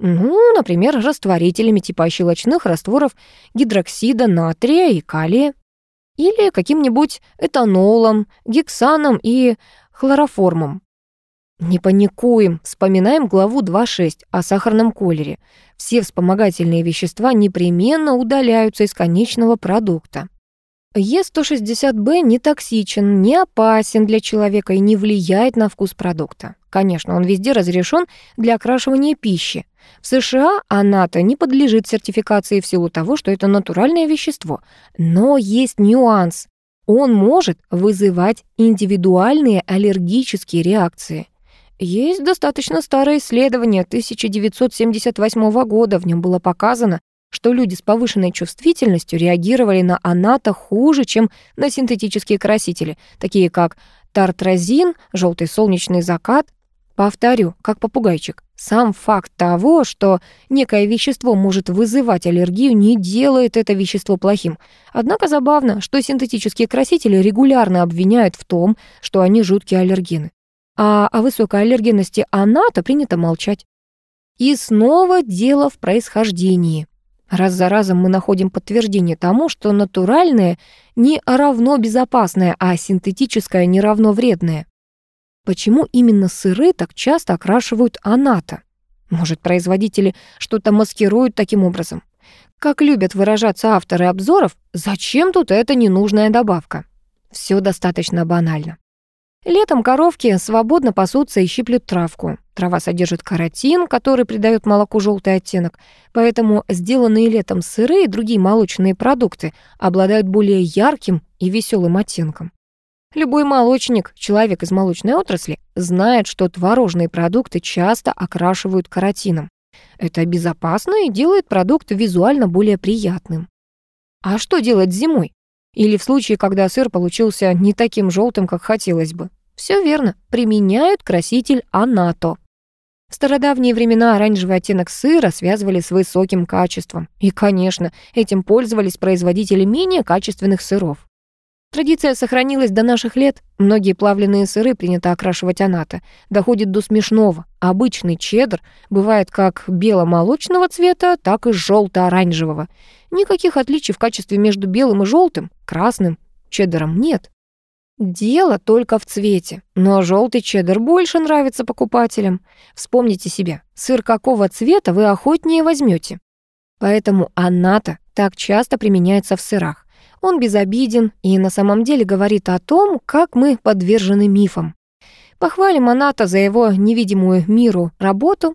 Ну, например, растворителями типа щелочных растворов гидроксида натрия и калия. Или каким-нибудь этанолом, гексаном и хлороформом. Не паникуем, вспоминаем главу 2.6 о сахарном колере. Все вспомогательные вещества непременно удаляются из конечного продукта. Е160Б не токсичен, не опасен для человека и не влияет на вкус продукта. Конечно, он везде разрешен для окрашивания пищи. В США анато не подлежит сертификации в силу того, что это натуральное вещество. Но есть нюанс. Он может вызывать индивидуальные аллергические реакции. Есть достаточно старое исследование 1978 года. В нем было показано, что люди с повышенной чувствительностью реагировали на аната хуже, чем на синтетические красители, такие как тартразин, желтый солнечный закат. Повторю, как попугайчик, сам факт того, что некое вещество может вызывать аллергию, не делает это вещество плохим. Однако забавно, что синтетические красители регулярно обвиняют в том, что они жуткие аллергены. А о высокой аллергенности она-то принято молчать. И снова дело в происхождении. Раз за разом мы находим подтверждение тому, что натуральное не равно безопасное, а синтетическое не равно вредное. Почему именно сыры так часто окрашивают аната? Может, производители что-то маскируют таким образом? Как любят выражаться авторы обзоров, зачем тут эта ненужная добавка? Все достаточно банально. Летом коровки свободно пасутся и щиплют травку. Трава содержит каротин, который придает молоку желтый оттенок, поэтому сделанные летом сыры и другие молочные продукты обладают более ярким и веселым оттенком. Любой молочник, человек из молочной отрасли, знает, что творожные продукты часто окрашивают каротином. Это безопасно и делает продукт визуально более приятным. А что делать зимой? Или в случае, когда сыр получился не таким желтым, как хотелось бы? Все верно, применяют краситель анато. В стародавние времена оранжевый оттенок сыра связывали с высоким качеством. И, конечно, этим пользовались производители менее качественных сыров. Традиция сохранилась до наших лет. Многие плавленые сыры принято окрашивать аната. Доходит до смешного. Обычный чеддер бывает как бело-молочного цвета, так и желто-оранжевого. Никаких отличий в качестве между белым и желтым, красным чеддером нет. Дело только в цвете, но желтый чеддер больше нравится покупателям. Вспомните себя, сыр какого цвета вы охотнее возьмете. Поэтому аната так часто применяется в сырах. Он безобиден и на самом деле говорит о том, как мы подвержены мифам. Похвалим Аната за его невидимую миру работу.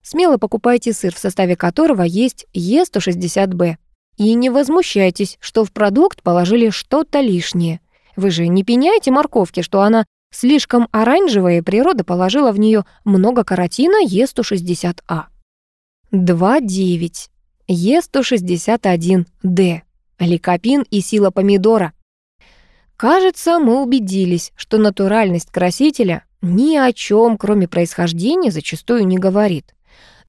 Смело покупайте сыр, в составе которого есть Е160Б. И не возмущайтесь, что в продукт положили что-то лишнее. Вы же не пеняете морковки, что она слишком оранжевая, и природа положила в нее много каротина Е160А. 2.9. Е161Д. Ликопин и сила помидора. Кажется, мы убедились, что натуральность красителя ни о чем, кроме происхождения, зачастую не говорит.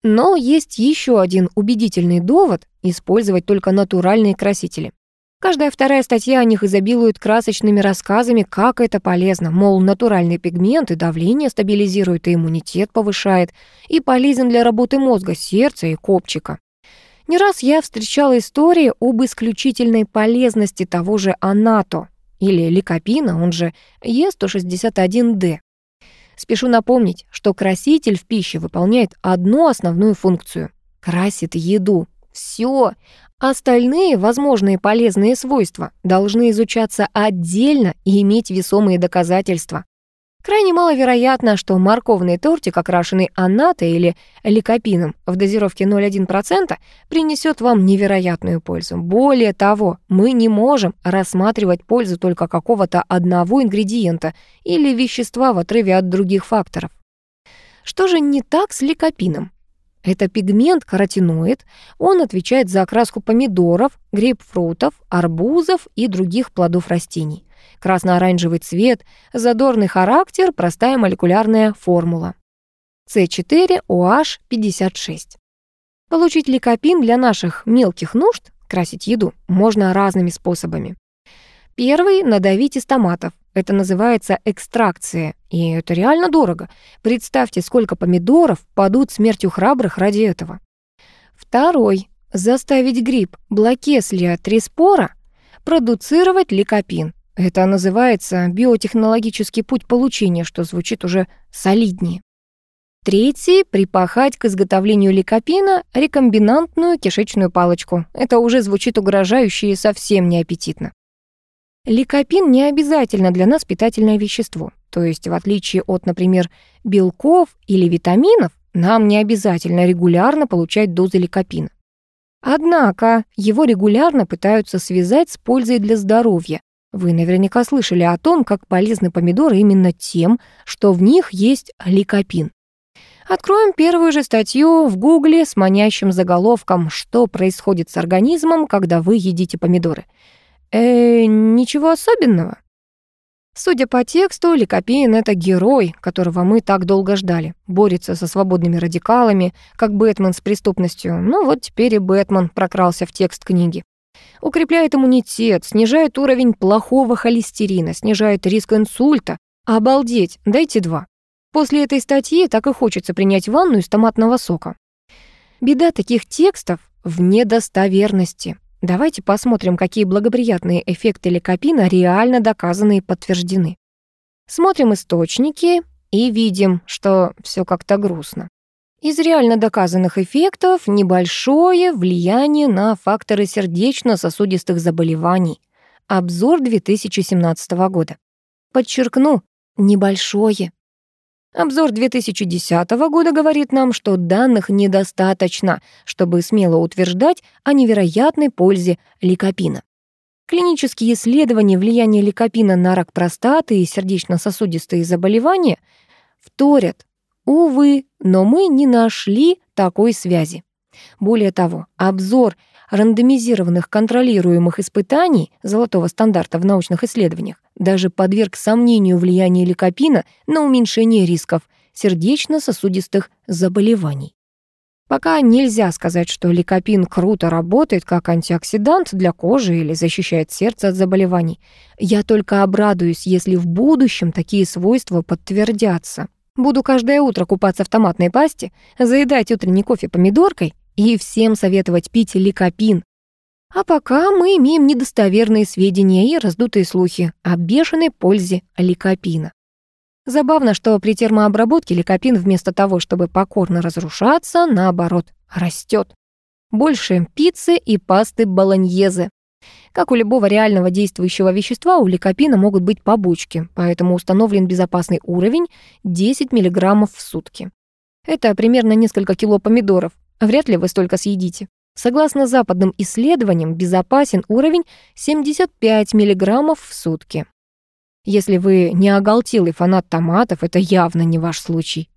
Но есть еще один убедительный довод использовать только натуральные красители. Каждая вторая статья о них изобилует красочными рассказами, как это полезно, мол, натуральный пигмент и давление стабилизирует, и иммунитет повышает, и полезен для работы мозга, сердца и копчика. Не раз я встречала истории об исключительной полезности того же анато или ликопина, он же Е161D. Спешу напомнить, что краситель в пище выполняет одну основную функцию — красит еду. Все. Остальные возможные полезные свойства должны изучаться отдельно и иметь весомые доказательства. Крайне маловероятно, что морковный тортик, окрашенный анатой или ликопином в дозировке 0,1%, принесет вам невероятную пользу. Более того, мы не можем рассматривать пользу только какого-то одного ингредиента или вещества в отрыве от других факторов. Что же не так с ликопином? Это пигмент каротиноид, он отвечает за окраску помидоров, грейпфрутов, арбузов и других плодов растений красно-оранжевый цвет, задорный характер, простая молекулярная формула. С4OH56. Получить ликопин для наших мелких нужд, красить еду, можно разными способами. Первый — надавить из томатов. Это называется экстракция, и это реально дорого. Представьте, сколько помидоров падут смертью храбрых ради этого. Второй — заставить гриб блокеслия триспора продуцировать ликопин. Это называется биотехнологический путь получения, что звучит уже солиднее. Третий — припахать к изготовлению ликопина рекомбинантную кишечную палочку. Это уже звучит угрожающе и совсем неаппетитно. Ликопин не обязательно для нас питательное вещество. То есть, в отличие от, например, белков или витаминов, нам не обязательно регулярно получать дозы ликопина. Однако его регулярно пытаются связать с пользой для здоровья, вы наверняка слышали о том, как полезны помидоры именно тем, что в них есть ликопин. Откроем первую же статью в Гугле с манящим заголовком «Что происходит с организмом, когда вы едите помидоры?» Э, ничего особенного. Судя по тексту, Ликопин — это герой, которого мы так долго ждали. Борется со свободными радикалами, как Бэтмен с преступностью. Ну вот теперь и Бэтмен прокрался в текст книги. Укрепляет иммунитет, снижает уровень плохого холестерина, снижает риск инсульта. Обалдеть, дайте два. После этой статьи так и хочется принять ванну из томатного сока. Беда таких текстов в недостоверности. Давайте посмотрим, какие благоприятные эффекты ликопина реально доказаны и подтверждены. Смотрим источники и видим, что все как-то грустно. Из реально доказанных эффектов небольшое влияние на факторы сердечно-сосудистых заболеваний. Обзор 2017 года. Подчеркну, небольшое. Обзор 2010 года говорит нам, что данных недостаточно, чтобы смело утверждать о невероятной пользе ликопина. Клинические исследования влияния ликопина на рак простаты и сердечно-сосудистые заболевания вторят. Увы, но мы не нашли такой связи. Более того, обзор рандомизированных контролируемых испытаний золотого стандарта в научных исследованиях даже подверг сомнению влияние ликопина на уменьшение рисков сердечно-сосудистых заболеваний. Пока нельзя сказать, что ликопин круто работает как антиоксидант для кожи или защищает сердце от заболеваний. Я только обрадуюсь, если в будущем такие свойства подтвердятся. Буду каждое утро купаться в томатной пасте, заедать утренний кофе помидоркой и всем советовать пить ликопин. А пока мы имеем недостоверные сведения и раздутые слухи о бешеной пользе ликопина. Забавно, что при термообработке ликопин вместо того, чтобы покорно разрушаться, наоборот, растет. Больше пиццы и пасты болоньезе. Как у любого реального действующего вещества, у ликопина могут быть побочки, поэтому установлен безопасный уровень 10 мг в сутки. Это примерно несколько кило помидоров, Вряд ли вы столько съедите. Согласно западным исследованиям, безопасен уровень 75 мг в сутки. Если вы не оголтелый фанат томатов, это явно не ваш случай.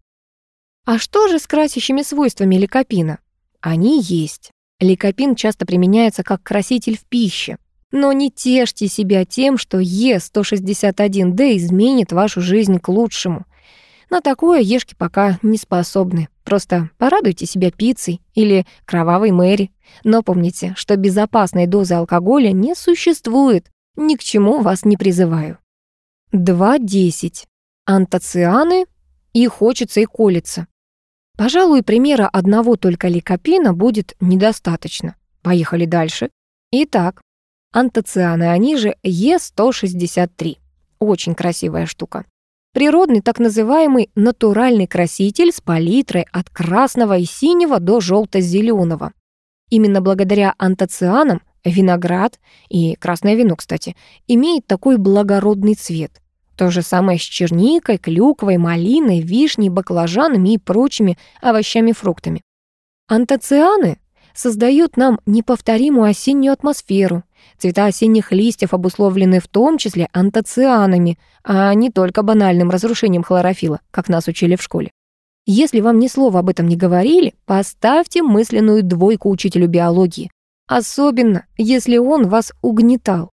А что же с красящими свойствами ликопина? Они есть. Ликопин часто применяется как краситель в пище. Но не тешьте себя тем, что Е161D изменит вашу жизнь к лучшему. На такое ешки пока не способны. Просто порадуйте себя пиццей или кровавой Мэри. Но помните, что безопасной дозы алкоголя не существует. Ни к чему вас не призываю. 2.10. Антоцианы и хочется и колется. Пожалуй, примера одного только ликопина будет недостаточно. Поехали дальше. Итак, антоцианы, они же Е163. Очень красивая штука. Природный так называемый натуральный краситель с палитрой от красного и синего до желто-зеленого. Именно благодаря антоцианам виноград и красное вино, кстати, имеет такой благородный цвет. То же самое с черникой, клюквой, малиной, вишней, баклажанами и прочими овощами-фруктами. Антоцианы создают нам неповторимую осеннюю атмосферу, Цвета осенних листьев обусловлены в том числе антоцианами, а не только банальным разрушением хлорофила, как нас учили в школе. Если вам ни слова об этом не говорили, поставьте мысленную двойку учителю биологии. Особенно, если он вас угнетал.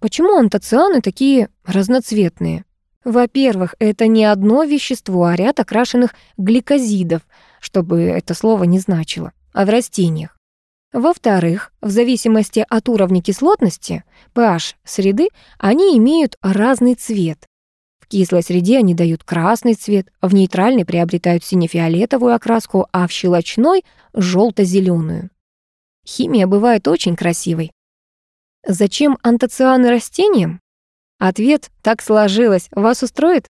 Почему антоцианы такие разноцветные? Во-первых, это не одно вещество, а ряд окрашенных гликозидов, чтобы это слово не значило, а в растениях. Во-вторых, в зависимости от уровня кислотности, pH среды, они имеют разный цвет. В кислой среде они дают красный цвет, в нейтральной приобретают сине-фиолетовую окраску, а в щелочной — желто-зеленую. Химия бывает очень красивой. Зачем антоцианы растениям? Ответ «так сложилось» вас устроит?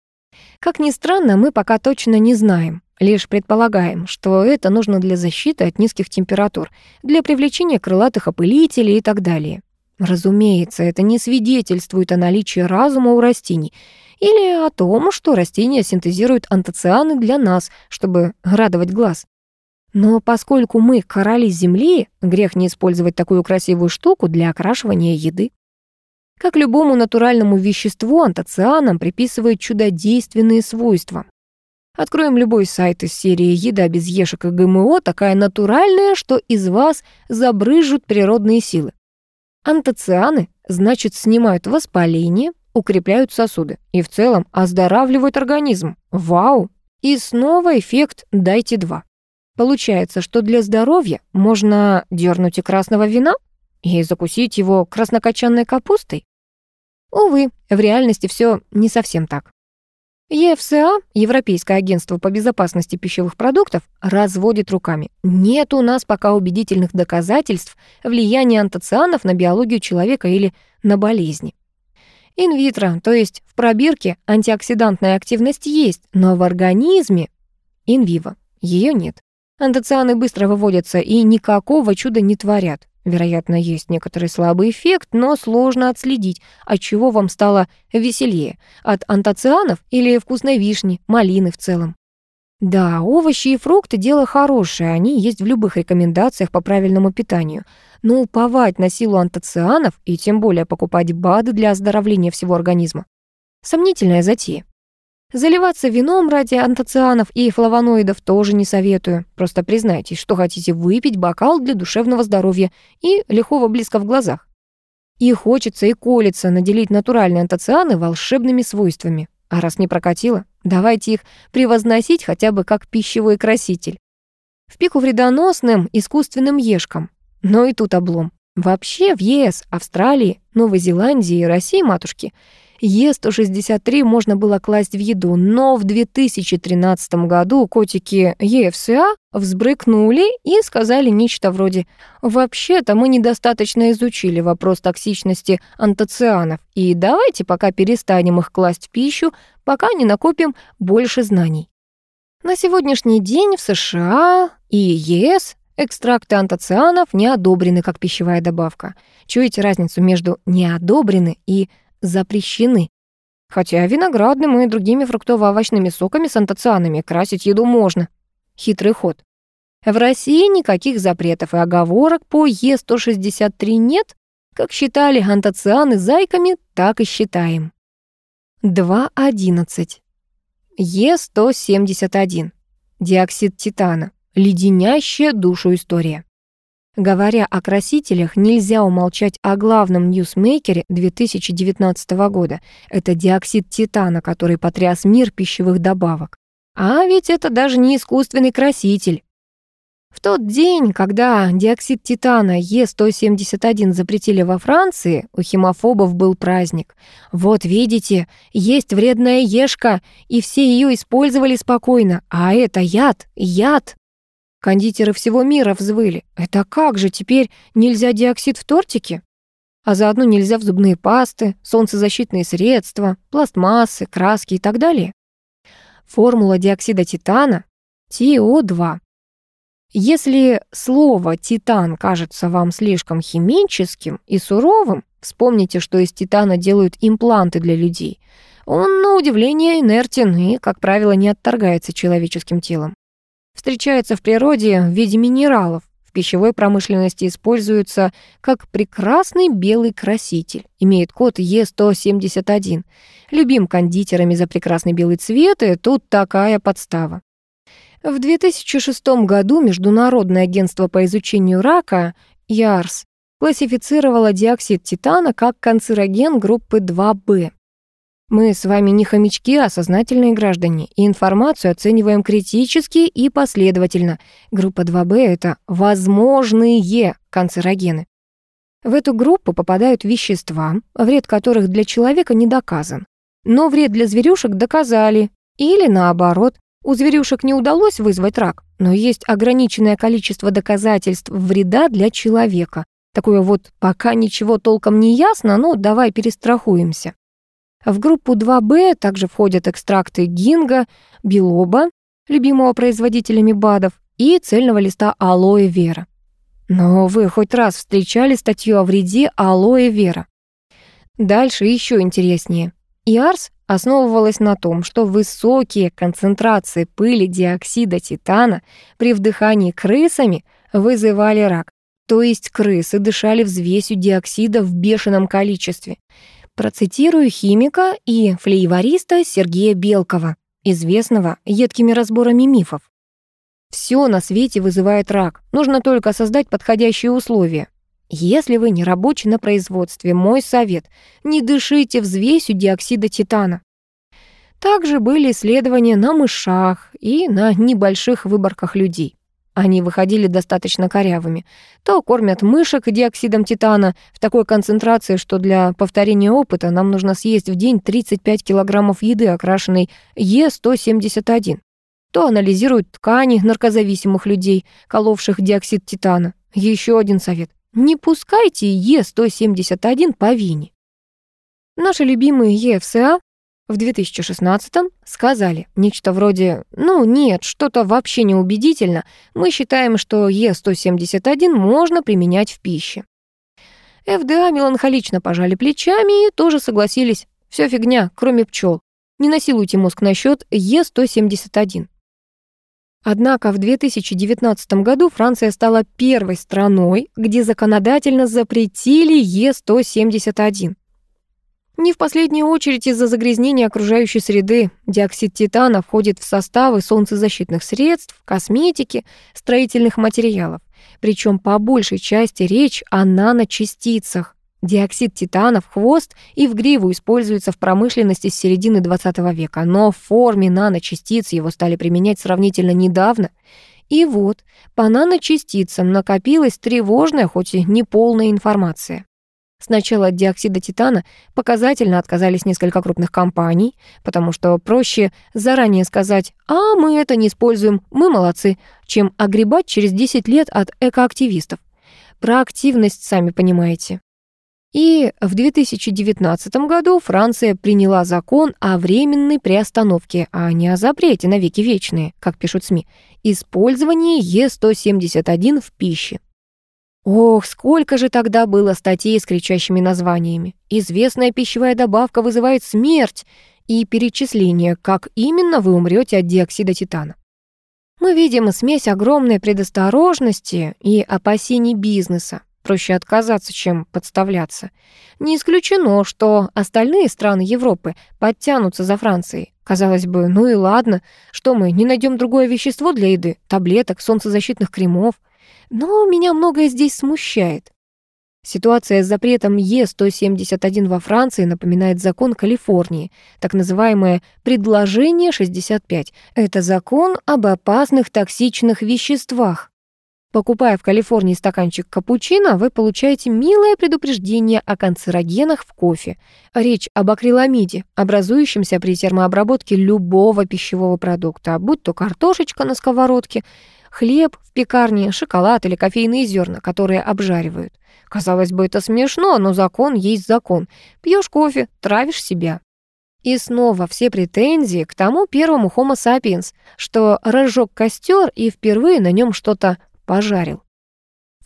Как ни странно, мы пока точно не знаем. Лишь предполагаем, что это нужно для защиты от низких температур, для привлечения крылатых опылителей и так далее. Разумеется, это не свидетельствует о наличии разума у растений или о том, что растения синтезируют антоцианы для нас, чтобы радовать глаз. Но поскольку мы короли Земли, грех не использовать такую красивую штуку для окрашивания еды. Как любому натуральному веществу, антоцианам приписывают чудодейственные свойства. Откроем любой сайт из серии «Еда без ешек и ГМО», такая натуральная, что из вас забрыжут природные силы. Антоцианы, значит, снимают воспаление, укрепляют сосуды и в целом оздоравливают организм. Вау! И снова эффект «дайте два». Получается, что для здоровья можно дернуть и красного вина и закусить его краснокочанной капустой? Увы, в реальности все не совсем так. ЕФСА, Европейское агентство по безопасности пищевых продуктов, разводит руками. Нет у нас пока убедительных доказательств влияния антоцианов на биологию человека или на болезни. Инвитро, то есть в пробирке, антиоксидантная активность есть, но в организме инвиво ее нет. Антоцианы быстро выводятся и никакого чуда не творят. Вероятно, есть некоторый слабый эффект, но сложно отследить, от чего вам стало веселее, от антоцианов или вкусной вишни, малины в целом. Да, овощи и фрукты – дело хорошее, они есть в любых рекомендациях по правильному питанию. Но уповать на силу антоцианов и тем более покупать БАДы для оздоровления всего организма – сомнительная затея. Заливаться вином ради антоцианов и флавоноидов тоже не советую. Просто признайтесь, что хотите выпить бокал для душевного здоровья и лихого близко в глазах. И хочется, и колется наделить натуральные антоцианы волшебными свойствами. А раз не прокатило, давайте их превозносить хотя бы как пищевой краситель. В пику вредоносным искусственным ешкам. Но и тут облом. Вообще в ЕС, Австралии, Новой Зеландии и России, матушки – Е163 можно было класть в еду, но в 2013 году котики ЕФСА взбрыкнули и сказали нечто вроде «Вообще-то мы недостаточно изучили вопрос токсичности антоцианов, и давайте пока перестанем их класть в пищу, пока не накопим больше знаний». На сегодняшний день в США и ЕС экстракты антоцианов не одобрены как пищевая добавка. Чуете разницу между «не одобрены» и запрещены. Хотя виноградным и другими фруктово-овощными соками с антоцианами красить еду можно. Хитрый ход. В России никаких запретов и оговорок по Е163 нет. Как считали антоцианы зайками, так и считаем. 2.11. Е171. Диоксид титана. Леденящая душу история. Говоря о красителях, нельзя умолчать о главном ньюсмейкере 2019 года. Это диоксид титана, который потряс мир пищевых добавок. А ведь это даже не искусственный краситель. В тот день, когда диоксид титана Е171 запретили во Франции, у химофобов был праздник. Вот видите, есть вредная ешка, и все ее использовали спокойно, а это яд, яд. Кондитеры всего мира взвыли. Это как же теперь нельзя диоксид в тортике? А заодно нельзя в зубные пасты, солнцезащитные средства, пластмассы, краски и так далее. Формула диоксида титана – ТиО2. Если слово «титан» кажется вам слишком химическим и суровым, вспомните, что из титана делают импланты для людей. Он, на удивление, инертен и, как правило, не отторгается человеческим телом. Встречается в природе в виде минералов. В пищевой промышленности используется как прекрасный белый краситель. Имеет код Е171. Любим кондитерами за прекрасный белый цвет, и тут такая подстава. В 2006 году Международное агентство по изучению рака ЯРС классифицировало диоксид титана как канцероген группы 2Б. Мы с вами не хомячки, а сознательные граждане, и информацию оцениваем критически и последовательно. Группа 2Б — это возможные канцерогены. В эту группу попадают вещества, вред которых для человека не доказан. Но вред для зверюшек доказали. Или наоборот, у зверюшек не удалось вызвать рак, но есть ограниченное количество доказательств вреда для человека. Такое вот пока ничего толком не ясно, но давай перестрахуемся. В группу 2Б также входят экстракты гинга, билоба, любимого производителями БАДов, и цельного листа алоэ вера. Но вы хоть раз встречали статью о вреде алоэ вера? Дальше еще интереснее. ИАРС основывалась на том, что высокие концентрации пыли диоксида титана при вдыхании крысами вызывали рак. То есть крысы дышали взвесью диоксида в бешеном количестве. Процитирую химика и флейвориста Сергея Белкова, известного едкими разборами мифов. Все на свете вызывает рак, нужно только создать подходящие условия. Если вы не рабочий на производстве, мой совет – не дышите взвесью диоксида титана. Также были исследования на мышах и на небольших выборках людей. Они выходили достаточно корявыми. То кормят мышек диоксидом титана в такой концентрации, что для повторения опыта нам нужно съесть в день 35 килограммов еды, окрашенной Е171. То анализируют ткани наркозависимых людей, коловших диоксид титана. Еще один совет. Не пускайте Е171 по вине. Наши любимые ЕФСА в 2016-м сказали нечто вроде «Ну нет, что-то вообще неубедительно, мы считаем, что Е171 можно применять в пище». ФДА меланхолично пожали плечами и тоже согласились. Все фигня, кроме пчел. Не насилуйте мозг насчет Е171. Однако в 2019 году Франция стала первой страной, где законодательно запретили Е171. Не в последнюю очередь из-за загрязнения окружающей среды диоксид титана входит в составы солнцезащитных средств, косметики, строительных материалов. Причем по большей части речь о наночастицах. Диоксид титана в хвост и в гриву используется в промышленности с середины 20 века, но в форме наночастиц его стали применять сравнительно недавно. И вот, по наночастицам накопилась тревожная, хоть и неполная информация. Сначала от диоксида титана показательно отказались несколько крупных компаний, потому что проще заранее сказать «А, мы это не используем, мы молодцы», чем огребать через 10 лет от экоактивистов. Про активность сами понимаете. И в 2019 году Франция приняла закон о временной приостановке, а не о запрете на веки вечные, как пишут СМИ, использования Е171 в пище. Ох, сколько же тогда было статей с кричащими названиями. Известная пищевая добавка вызывает смерть и перечисление, как именно вы умрете от диоксида титана. Мы видим смесь огромной предосторожности и опасений бизнеса. Проще отказаться, чем подставляться. Не исключено, что остальные страны Европы подтянутся за Францией. Казалось бы, ну и ладно, что мы не найдем другое вещество для еды, таблеток, солнцезащитных кремов. Но меня многое здесь смущает. Ситуация с запретом Е171 во Франции напоминает закон Калифорнии, так называемое «предложение 65». Это закон об опасных токсичных веществах. Покупая в Калифорнии стаканчик капучино, вы получаете милое предупреждение о канцерогенах в кофе. Речь об акриламиде, образующемся при термообработке любого пищевого продукта, будь то картошечка на сковородке, хлеб в пекарне, шоколад или кофейные зерна, которые обжаривают. Казалось бы, это смешно, но закон есть закон. Пьешь кофе, травишь себя. И снова все претензии к тому первому Homo sapiens, что разжег костер и впервые на нем что-то пожарил.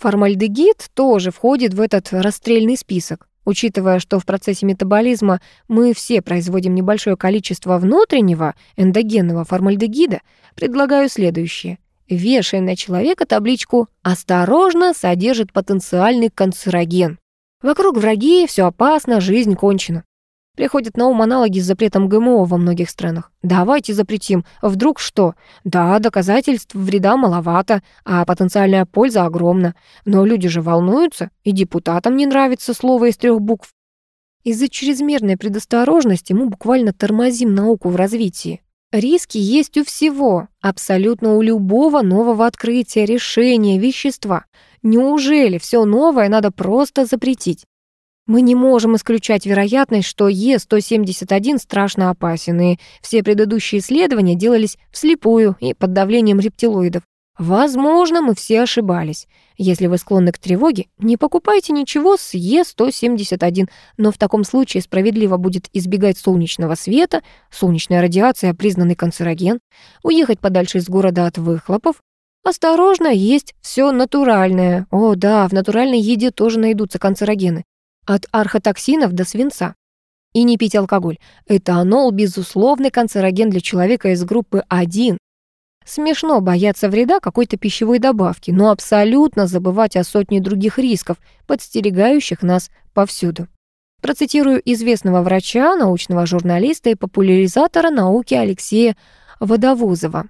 Формальдегид тоже входит в этот расстрельный список. Учитывая, что в процессе метаболизма мы все производим небольшое количество внутреннего эндогенного формальдегида, предлагаю следующее вешая на человека табличку «Осторожно, содержит потенциальный канцероген». Вокруг враги, все опасно, жизнь кончена. Приходят на ум аналоги с запретом ГМО во многих странах. Давайте запретим. Вдруг что? Да, доказательств вреда маловато, а потенциальная польза огромна. Но люди же волнуются, и депутатам не нравится слово из трех букв. Из-за чрезмерной предосторожности мы буквально тормозим науку в развитии. Риски есть у всего, абсолютно у любого нового открытия, решения, вещества. Неужели все новое надо просто запретить? Мы не можем исключать вероятность, что Е171 страшно опасен, и все предыдущие исследования делались вслепую и под давлением рептилоидов. Возможно, мы все ошибались. Если вы склонны к тревоге, не покупайте ничего с Е171, но в таком случае справедливо будет избегать солнечного света, солнечная радиация – признанный канцероген, уехать подальше из города от выхлопов, Осторожно, есть все натуральное. О, да, в натуральной еде тоже найдутся канцерогены. От архотоксинов до свинца. И не пить алкоголь. Этанол – безусловный канцероген для человека из группы 1, Смешно бояться вреда какой-то пищевой добавки, но абсолютно забывать о сотне других рисков, подстерегающих нас повсюду. Процитирую известного врача, научного журналиста и популяризатора науки Алексея Водовозова.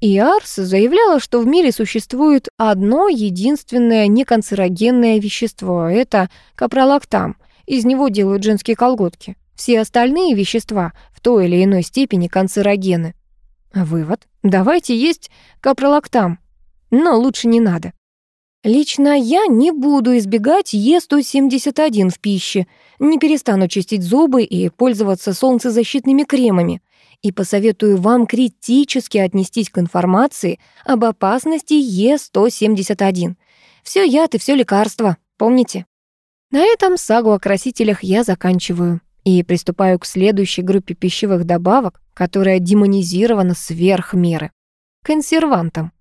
И Арс заявляла, что в мире существует одно единственное неканцерогенное вещество — это капролактам. Из него делают женские колготки. Все остальные вещества в той или иной степени канцерогены. Вывод. Давайте есть капролактам. Но лучше не надо. Лично я не буду избегать Е171 в пище, не перестану чистить зубы и пользоваться солнцезащитными кремами. И посоветую вам критически отнестись к информации об опасности Е171. Все яд и все лекарство, помните? На этом сагу о красителях я заканчиваю и приступаю к следующей группе пищевых добавок, которая демонизирована сверх меры — консервантам.